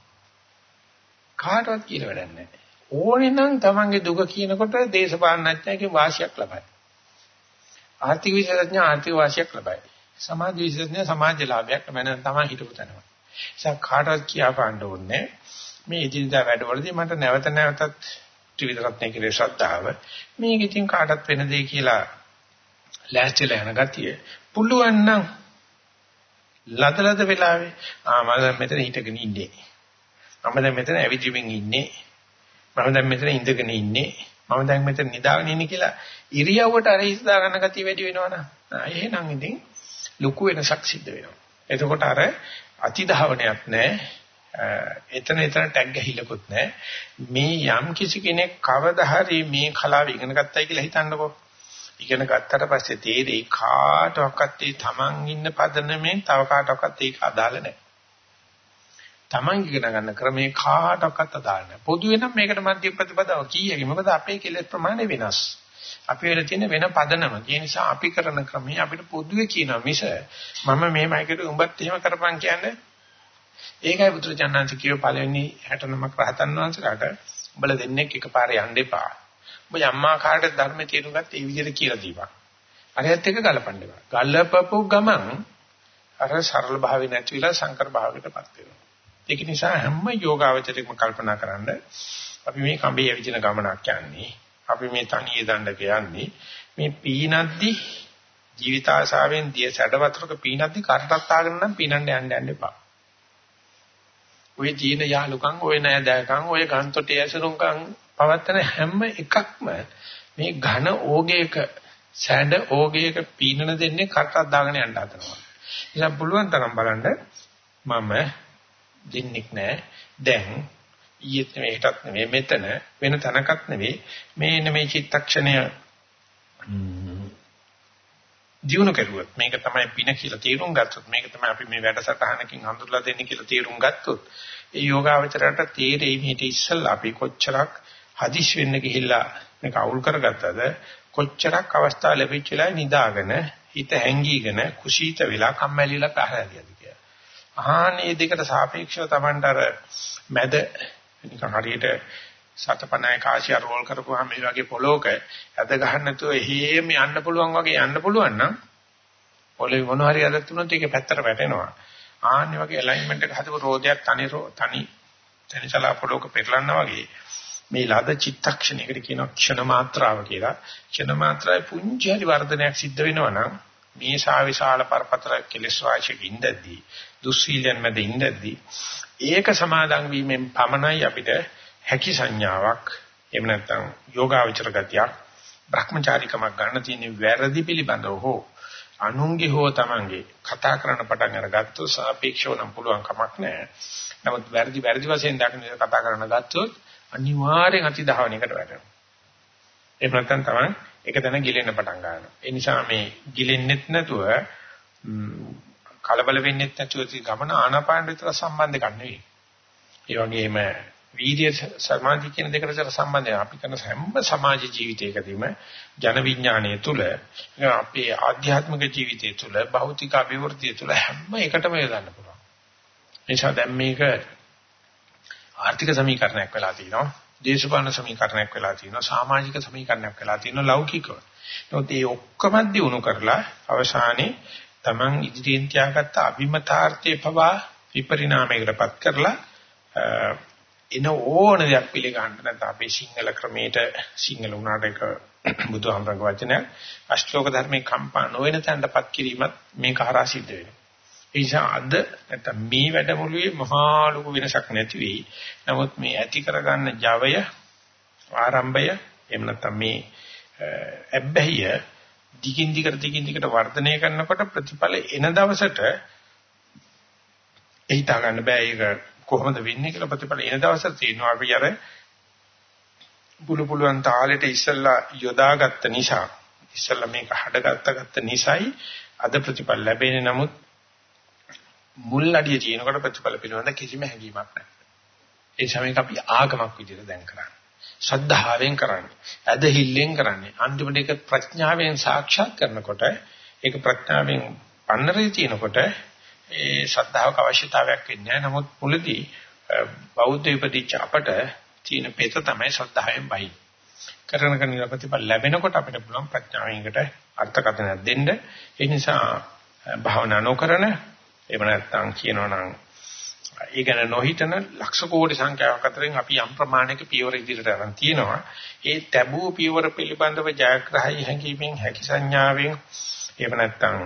කාටවත් කියලා වැඩක් නැහැ. ඕනේ නම් තමන්ගේ දුක කියනකොට දේශපාලනඥයෙක්ගේ වාසියක් ලබයි. ආර්ථික විශේෂඥ ආර්ථික වාසියක් ලබයි. සමාජ විශේෂඥ සමාජ ලාභයක් ලබන තමයි හිතපු තැනම. ඒක කාටවත් කියා පාන්න ඕනේ මේ ඉදිරියට වැඩවලදී මට නැවත නැවතත් ත්‍රිවිධ රත්නයේ කියලා ශ්‍රද්ධාව. මේක ඉතින් කාටත් වෙන දෙයක් කියලා ලෑස්තිලා යන ගතිය. පුළුවන් නම් ලදලද වෙලාවේ ආ මම දැන් මෙතන හිටගෙන ඉන්නේ. මම දැන් මෙතන ඇවිදින්මින් ඉන්නේ. මම දැන් මෙතන ඉඳගෙන ඉන්නේ. මම දැන් මෙතන නිදාගෙන ඉන්නේ කියලා ඉරියව්වට අර හිත දාගන්න ගතිය වැඩි වෙනවනම් එහෙනම් ඉතින් ලොකු වෙනසක් සිද්ධ වෙනවා. එතකොට අර අතිධාවනයක් නැහැ එතන එතන ටැග් ගහිලකුත් නැහැ මේ යම් කිසි කෙනෙක් කවදා හරි මේ කලාව ඉගෙන ගත්තයි කියලා හිතන්නකෝ ඉගෙන ගත්තට පස්සේ තේරෙයි කාටවත් ඒ තමන් ඉන්න පදනමෙන් තව කාටවත් ඒක අදාළ නැහැ. තමන් ඉගෙන ගන්න ක්‍රමේ කාටවත් අදාළ නැහැ. පොදුවේ නම් මේකට මධ්‍ය ප්‍රතිපදාව කීයකි. මොකද අපේ කෙලෙස් ප්‍රමාණය වෙනස්. අපි වෙල තියෙන වෙන පදනම. ඒ නිසා අපි කරන ක්‍රමය අපිට පොදුවේ කියනවා මිස මම මේමයි කියලා උඹත් එහෙම කරපන් කියන්නේ ඒකයි පුත්‍රචන්නාංශ කියව පළවෙනි 69ක් රහතන් වහන්සේලාට උඹලා දෙන්නෙක් එකපාරේ යන්න එපා. ඔබ යම්මා කාටද ධර්මයේ තේරුම් ගත්ත ඒ විදිහට කියලා දීපන්. අරයත් එක ගලපන්න එපා. ගලපපු ගමන් අර සරල භාවය නැති වෙලා සංකර භාවයකටපත් වෙනවා. ඒක නිසා හැම යෝගාවචරයකම කල්පනා කරන්න අපි මේ කඹේ ඇවිදින ගමනක් යන්නේ. අපි මේ තනියේ දණ්ඩක යන්නේ. මේ පීනද්දි ජීවිත ආශාවෙන් දිය සැඩ වතුරක පීනද්දි කරටත් ආගෙන නම් පීනන්න යන්න යන්න එපා. ඔය ජීන යාලුකම්, ඔය නෑදෑකම්, ඔය ගන්තොටේ ඇසුරුම්කම් පවත්තන හැම එකක්ම මේ ඝන ඕගයක සැඩ ඕගයක පීනන දෙන්නේ කටක් දාගෙන යන්න හදනවා. ඉතින් පුළුවන් තරම් බලන්න මම දෙන්නෙක් නෑ. දැන් ඊයේත් නෙවෙයි හෙටත් නෙවෙයි මෙතන වෙන තැනකත් නෙවෙයි මේ මේ චිත්තක්ෂණය. දිනු කරුවොත් මේක තමයි පින කියලා තීරුම් ගත්තොත් මේක තමයි අපි මේ වැඩසටහනකින් හඳුල්ලා දෙන්නේ කියලා තීරුම් ගත්තොත් ඒ යෝගාවචරයට තීරෙයි මේට ඉස්සල්ලා අපි කොච්චරක් හදිස් වෙන්න ගිහිල්ලා මේක අවුල් කරගත්තද කොච්චරක් අවස්ථා ලැබිච්ච වෙලාවේ නිදාගෙන හිත හැංගීගෙන කුසීත වෙලා කම්මැලිලා පහරලියද කියලා. ආහනේ දෙකට සාපේක්ෂව Tamanට අර මැද නිකන් හරියට සතපනයි කාසිය රෝල් කරපුවාම මේ වගේ පොලෝක ඇද ගන්න නැතුව එහෙම යන්න පුළුවන් වගේ යන්න පුළුවන් නම් පොලේ මොන හරි අදත් තුනොත් ඒක පැත්තට වැටෙනවා. ආන්නේ වගේ ඇලයින්මන්ට් එක හදපු රෝදයක් තනි තනි තනිසලා පොලෝක පෙරලන්න වගේ මේ ලද චිත්තක්ෂණයකට කියනවා ක්ෂණ මාත්‍රාව කියලා. ක්ෂණ මාත්‍රාවේ පුංචි හරි වර්ධනයක් සිද්ධ වෙනවා නම් මේ ශාවිශාල පරපතර කෙලස් වාචික ඉඳද්දී දුස්සීලයන් මැද ඉඳද්දී ඒක සමාදන් වීමෙන් පමණයි අපිට හැකි සංඥාවක් එහෙම නැත්නම් යෝගාවචර ගතියක් භ්‍රමචාරිකමක් ගන්න තියෙන වැරදි පිළිබඳව හෝ අනුන්ගේ හෝ තමන්ගේ කතා කරන පටන් අරගත්තොත් සාපේක්ෂව නම් පුළුවන් කමක් නැහැ. නමුත් වැරදි වැරදි වශයෙන් දකින්න කතා කරන ගත්තොත් අනිවාර්යෙන් අතිධාවනයකට වැටෙනවා. එහෙම නැත්නම් තමයි ඒක දැන ගිලෙන්න පටන් ගන්නවා. ඒ නිසා මේ ගිලෙන්නෙත් නැතුව කලබල වෙන්නෙත් නැතුව ගමන ආනාපාන විතර සම්බන්ධ එකක් නෙවෙයි. ඒ වගේම වීර්ය සමාධි කියන දෙකට සර සම්බන්ධයි. අපි කරන හැම සමාජ ජීවිතයකදීම ජන විඥානයේ තුල අපේ ආධ්‍යාත්මික ජීවිතය තුල භෞතික අභිවෘද්ධිය තුල හැම එකටම යොදන්න පුළුවන්. නිසා දැන් මේක ආර්ථික සමීකරණයක් වෙලා තිනවා. දේශපාලන සමීකරණයක් වෙලා තිනවා. සමාජික සමීකරණයක් වෙලා තිනවා. ලෞකිකව. නමුත් මේ ඔක්කොම දිනු කරලා අවසානයේ Taman ඉදිරියෙන් තියාගත්ත අභිමතාර්ථයේ පවා විපරිණාමයකටපත් කරලා එන ඕන දෙයක් පිළිගන්න නැත්නම් අපේ සිංහල ක්‍රමයට සිංහල වුණාට ඒක බුදුහාමරගේ වචනයක් අෂ්ටෝක ධර්මේ කම්පා නොවන තැනටපත් කිරීමත් මේක හරහා සිද්ධ වෙනවා. ඒ නිසා අද නැත්නම් මේ වැඩමුළුවේ මහා ලොකු වෙනසක් නැති වෙයි. නමුත් මේ ඇති කරගන්න Javaය ආරම්භය එහෙම නැත්නම් මේ ඇබ්බැහිය දිගින් දිගට දිගින් දිගට වර්ධනය කරනකොට ප්‍රතිඵල එන දවසට එහිතා ගන්න බෑ ඒක කොහොමද වෙන්නේ කියලා ප්‍රතිඵල එන දවසට තියෙනවා අපි අර පුළු පුළුවන් තාලෙට ඉස්සල්ලා යොදාගත්ත නිසා ඉස්සල්ලා මේක හඩගත්ත ගත්ත නිසායි අද ප්‍රතිඵල ලැබෙන්නේ නමුත් මුල් අඩිය තියෙනකොට ප්‍රතිඵල පිළිබඳ කිසිම හැඟීමක් නැහැ. ඒ සමයක අපි ආගමක් විදිහට දැන් කරන්නේ. ශ්‍රද්ධාවෙන් කරන්නේ. ඇදහිල්ලෙන් කරන්නේ. අන්තිමට ඒක ප්‍රඥාවෙන් සාක්ෂාත් කරනකොට ඒක ප්‍රඥාවෙන් පන්නරේ තියෙනකොට ඒ ශ්‍රද්ධාවක අවශ්‍යතාවයක් වෙන්නේ නැහැ. නමුත් මුලදී බෞද්ධ ඉපදිච්ච අපට තියෙන පෙත තමයි ශ්‍රද්ධාවෙන් බයි. කරන කරන ප්‍රතිඵල ලැබෙනකොට අපිට පුළුවන් ප්‍රඥාවෙන්කට අර්ථකථනයක් දෙන්න. ඒ නිසා භාවනා නොකරන එහෙම නැත්නම් කියනවනම් ඒ ගැන නොහිතන ලක්ෂ කෝටි සංඛ්‍යාවක් අතරින් අපි යම් ප්‍රමාණයක පියවර ඉදිරියට අරන් තියෙනවා. ඒ තැබූ පියවර පිළිබඳව ජයග්‍රහයි හැඟීමෙන් හැකි සංඥාවෙන් එහෙම නැත්නම්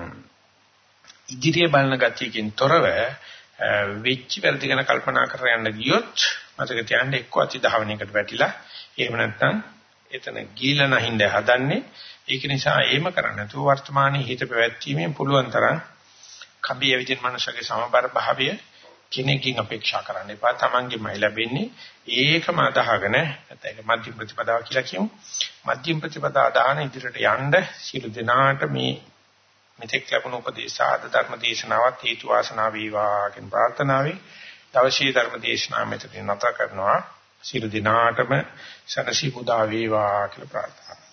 ඉදිරිය බලන ගතියකින් තොරව වෙච්ච වැරදි ගැන කල්පනා කර යන්න ගියොත් මතක තියාගන්න එක්ක අති ධාවනයකට වැටිලා එහෙම නැත්නම් එතන ගීලා නැහින්ද හදන්නේ ඒක නිසා එහෙම කරන්නේ නැතුව වර්තමානයේ හිත පැවැත්වීමෙන් පුළුවන් තරම් කබිය විදින මනුෂ්‍යගේ සමබර භාවය කෙනෙක්ගෙන් අපේක්ෂා කරන්න එපා. Tamanගෙමයි ලැබෙන්නේ. ඒකම අදහගෙන නැත්නම් ඒක මධ්‍යම ප්‍රතිපදාව කියලා කියමු. මධ්‍යම ප්‍රතිපදාව දාන ඉදිරියට යන්න සියලු දෙනාට මේ මෙතෙක් ලැබුණු උපදේශාද ධර්ම දේශනාවත් හේතු වාසනා වේවා කියන ප්‍රාර්ථනාවෙන් දවසේ ධර්ම දේශනාව මෙතන නතර කරනවා. සියලු දෙනාටම සනසි මුදා වේවා කියලා ප්‍රාර්ථනා